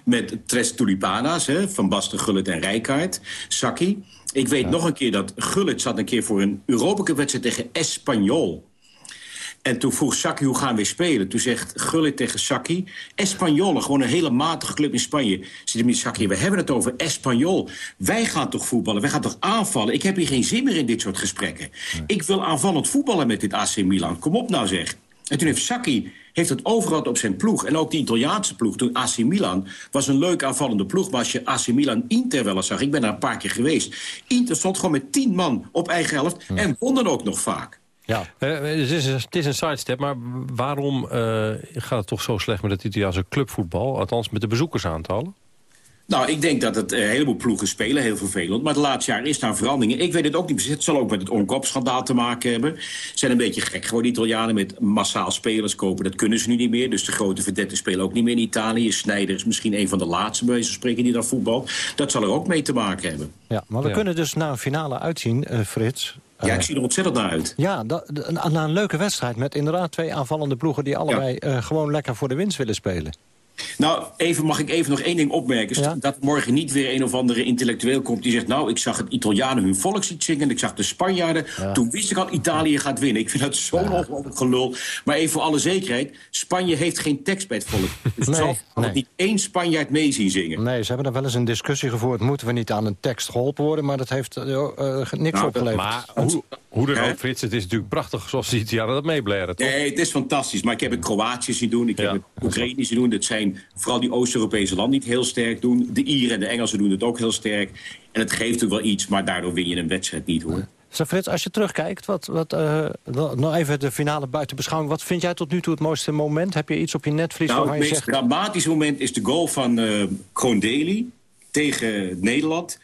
met Tres Tulipanas hè, van Basten, Gullit en Rijkaard. Sacchi. Ik weet nog een keer dat Gullit zat een keer voor een Europa wedstrijd tegen Espanyol. En toen vroeg Saki, hoe gaan we spelen? Toen zegt Gullit tegen Saki, Espanyol, gewoon een hele matige club in Spanje. Zit met Saki, we hebben het over Espanyol. Wij gaan toch voetballen, wij gaan toch aanvallen? Ik heb hier geen zin meer in dit soort gesprekken. Ik wil aanvallend voetballen met dit AC Milan. Kom op nou zeg. En toen heeft Saki heeft het overal op zijn ploeg. En ook die Italiaanse ploeg, toen AC Milan... was een leuk aanvallende ploeg. Maar als je AC Milan Inter wel eens zag... ik ben daar een paar keer geweest... Inter stond gewoon met tien man op eigen helft... en won dan ook nog vaak. Ja. het, is een, het is een sidestep, maar waarom uh, gaat het toch zo slecht met het Italiaanse clubvoetbal? Althans met de bezoekersaantallen? Nou, ik denk dat het een heleboel ploegen spelen, heel vervelend. Maar het laatste jaar is daar veranderingen. Ik weet het ook niet. Het zal ook met het onkopschandaal te maken hebben. Ze zijn een beetje gek geworden, Italianen, met massaal spelers kopen. Dat kunnen ze nu niet meer. Dus de grote verdetten spelen ook niet meer in Italië. Snijder is misschien een van de laatste, bij wijze spreken, die daar voetbal. Dat zal er ook mee te maken hebben. Ja, maar we kunnen dus naar een finale uitzien, uh, Frits. Ja, ik zie er ontzettend naar uit. Ja, naar een leuke wedstrijd met inderdaad twee aanvallende ploegen... die allebei ja. uh, gewoon lekker voor de winst willen spelen. Nou, even, mag ik even nog één ding opmerken? Dat morgen niet weer een of andere intellectueel komt die zegt... nou, ik zag het Italianen hun volkslied zingen... ik zag de Spanjaarden. Toen wist ik al, Italië gaat winnen. Ik vind dat zo'n ja. ongelooflijk gelul. Maar even voor alle zekerheid, Spanje heeft geen tekst bij het volk. Dus nee, zal nee. niet één Spanjaard mee zien zingen. Nee, ze hebben daar wel eens een discussie gevoerd. Moeten we niet aan een tekst geholpen worden? Maar dat heeft uh, niks nou, opgeleverd. Maar hoe, hoe dan ook, Frits, het is natuurlijk prachtig zoals de Italianen dat meeblaren, toch? Nee, het is fantastisch. Maar ik heb het Kroatië zien doen, ik heb het Oekraïne zien doen. Dat zijn vooral die Oost-Europese landen die het heel sterk doen. De Ieren en de Engelsen doen het ook heel sterk. En het geeft ook wel iets, maar daardoor win je een wedstrijd niet, hoor. Frits, als je terugkijkt, wat, wat, uh, nog even de finale buiten beschouwing. Wat vind jij tot nu toe het mooiste moment? Heb je iets op je netvlies nou, waarvan je zegt... Het meest dramatische moment is de goal van uh, Kroon Daly tegen Nederland.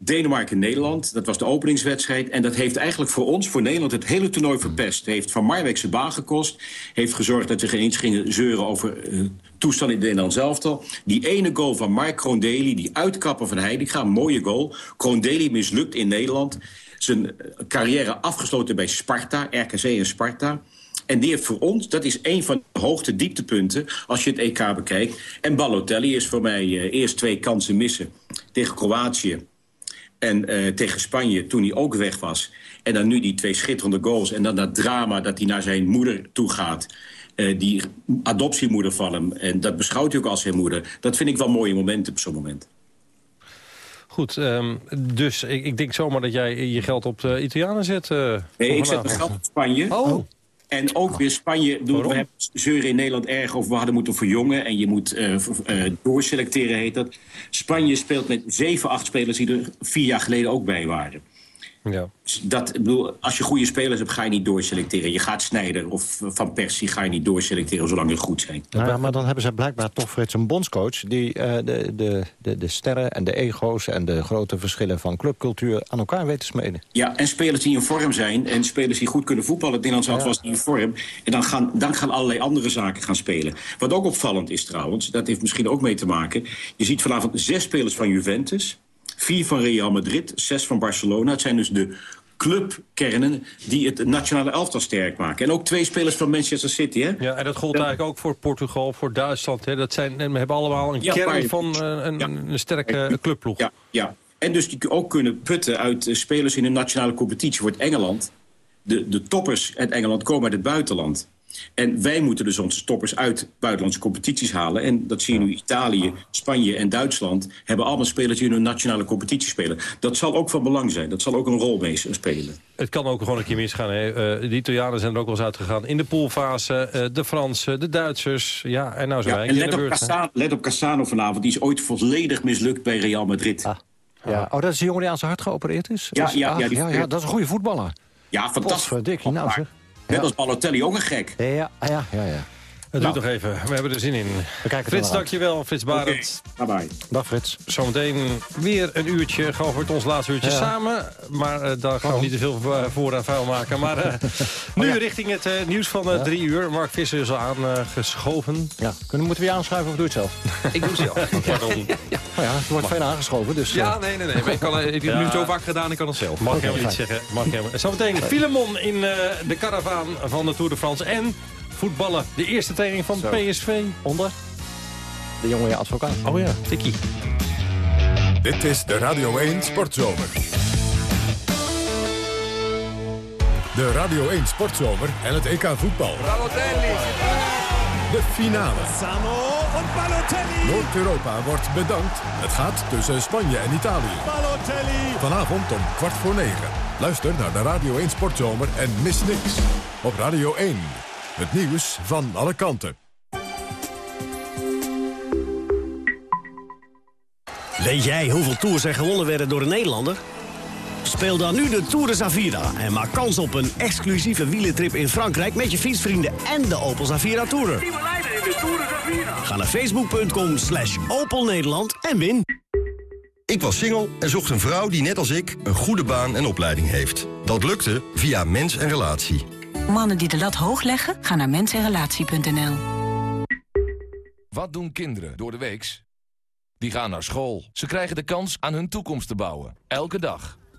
Denemarken-Nederland, dat was de openingswedstrijd. En dat heeft eigenlijk voor ons, voor Nederland, het hele toernooi verpest. heeft Van Marwijk zijn baan gekost. Heeft gezorgd dat we geen eens gingen zeuren over uh, toestand in het Nederlands elftal. Die ene goal van Mark Kroondeli, die uitkappen van Heidinga, een mooie goal. Kroondeli mislukt in Nederland. Zijn carrière afgesloten bij Sparta, RKC en Sparta. En die heeft voor ons, dat is een van de hoogte dieptepunten als je het EK bekijkt. En Balotelli is voor mij uh, eerst twee kansen missen tegen Kroatië en uh, tegen Spanje toen hij ook weg was. En dan nu die twee schitterende goals. En dan dat drama dat hij naar zijn moeder toe gaat. Uh, die adoptiemoeder van hem. En dat beschouwt hij ook als zijn moeder. Dat vind ik wel mooie momenten op zo'n moment. Goed, um, dus ik, ik, denk zomaar dat jij je geld op de Italianen zet. Uh, nee, ik zet mijn geld op Spanje. Oh. En ook weer Spanje, we hebben zeuren in Nederland erg over we hadden moeten verjongen. En je moet uh, uh, doorselecteren, heet dat. Spanje speelt met zeven, acht spelers die er vier jaar geleden ook bij waren. Ja. Dat, bedoel, als je goede spelers hebt, ga je niet doorselecteren. Je gaat Snijder of Van Persie ga je niet doorselecteren zolang je goed zijn. Ja, maar dan hebben ze blijkbaar toch Frits een bondscoach... die uh, de, de, de, de sterren en de ego's en de grote verschillen van clubcultuur... aan elkaar weet te smeden. Ja, en spelers die in vorm zijn en spelers die goed kunnen voetballen. Het Nederlands ja. was in vorm. En dan gaan, dan gaan allerlei andere zaken gaan spelen. Wat ook opvallend is trouwens, dat heeft misschien ook mee te maken... je ziet vanavond zes spelers van Juventus... Vier van Real Madrid, zes van Barcelona. Het zijn dus de clubkernen die het nationale elftal sterk maken. En ook twee spelers van Manchester City. Hè? Ja, en dat gold eigenlijk ook voor Portugal, voor Duitsland. Hè? Dat zijn, we hebben allemaal een ja, kern van uh, een, ja. een, sterke clubploeg. Ja, ja, en dus die ook kunnen putten uit uh, spelers in een nationale competitie. Wordt Engeland, de, de toppers uit Engeland komen uit het buitenland. En wij moeten dus onze toppers uit buitenlandse competities halen. En dat zie je nu Italië, Spanje en Duitsland... hebben allemaal spelers die in hun nationale competitie spelen. Dat zal ook van belang zijn. Dat zal ook een rol mee spelen. Het kan ook gewoon een keer misgaan. Hè? Uh, de Italianen zijn er ook wel eens uitgegaan. In de poolfase, uh, de Fransen, de Duitsers. Ja, en nou zijn ja, wij en let op, Cassano, let op Cassano vanavond. Die is ooit volledig mislukt bij Real Madrid. Ah. Ja. Oh, dat is de jongen die aan zijn hart geopereerd is? Ja, ja, ah, ja, die... ja, ja, dat is een goede voetballer. Ja, fantastisch. Verdikkie, nou zeg. Net als Balotelli ook een gek. Ja, ja, ja. ja. Het nou. doet nog even. We hebben er zin in. We kijken Frits, dankjewel. Frits Barend. Okay. Bye bye. Dag Frits. Zometeen weer een uurtje. Gewoon voor het ons laatste uurtje ja. samen. Maar uh, daar gaan we niet te veel voor aan vuil maken. Maar uh, nu oh, ja. richting het uh, nieuws van ja. drie uur. Mark Visser is al aangeschoven. ja. Kunnen, moeten we je aanschuiven of doe je het zelf? ik doe het zelf. Pardon. Ja. Oh ja, er wordt veel aangeschoven. Dus, ja, nee, nee, nee. Maar ik, kan, ik heb het nu zo vaak gedaan, ik kan het zelf. Mag ik helemaal niet zeggen. Mag ik helemaal. Zometeen Filemon in de caravaan van de Tour de France. En voetballen. De eerste training van Zo. PSV. Onder de jonge advocaat. Oh ja, tikkie. Dit is de Radio 1 Sportzomer. De Radio 1 Sportzomer en het EK voetbal. Balotelli. De finale. Samo van Balotelli. Noord-Europa wordt bedankt. Het gaat tussen Spanje en Italië. Balotelli. Vanavond om kwart voor negen. Luister naar de Radio 1 Sportzomer en mis niks. Op Radio 1. Het nieuws van alle kanten. Weet jij hoeveel tours er gewonnen werden door een Nederlander? Speel dan nu de Tour de Zavira en maak kans op een exclusieve wielentrip in Frankrijk... met je fietsvrienden en de Opel Zavira Tourer. Ga naar facebook.com slash Opel Nederland en win. Ik was single en zocht een vrouw die net als ik een goede baan en opleiding heeft. Dat lukte via Mens en Relatie. Mannen die de lat hoog leggen, gaan naar mensenrelatie.nl. Wat doen kinderen door de weeks? Die gaan naar school. Ze krijgen de kans aan hun toekomst te bouwen. Elke dag.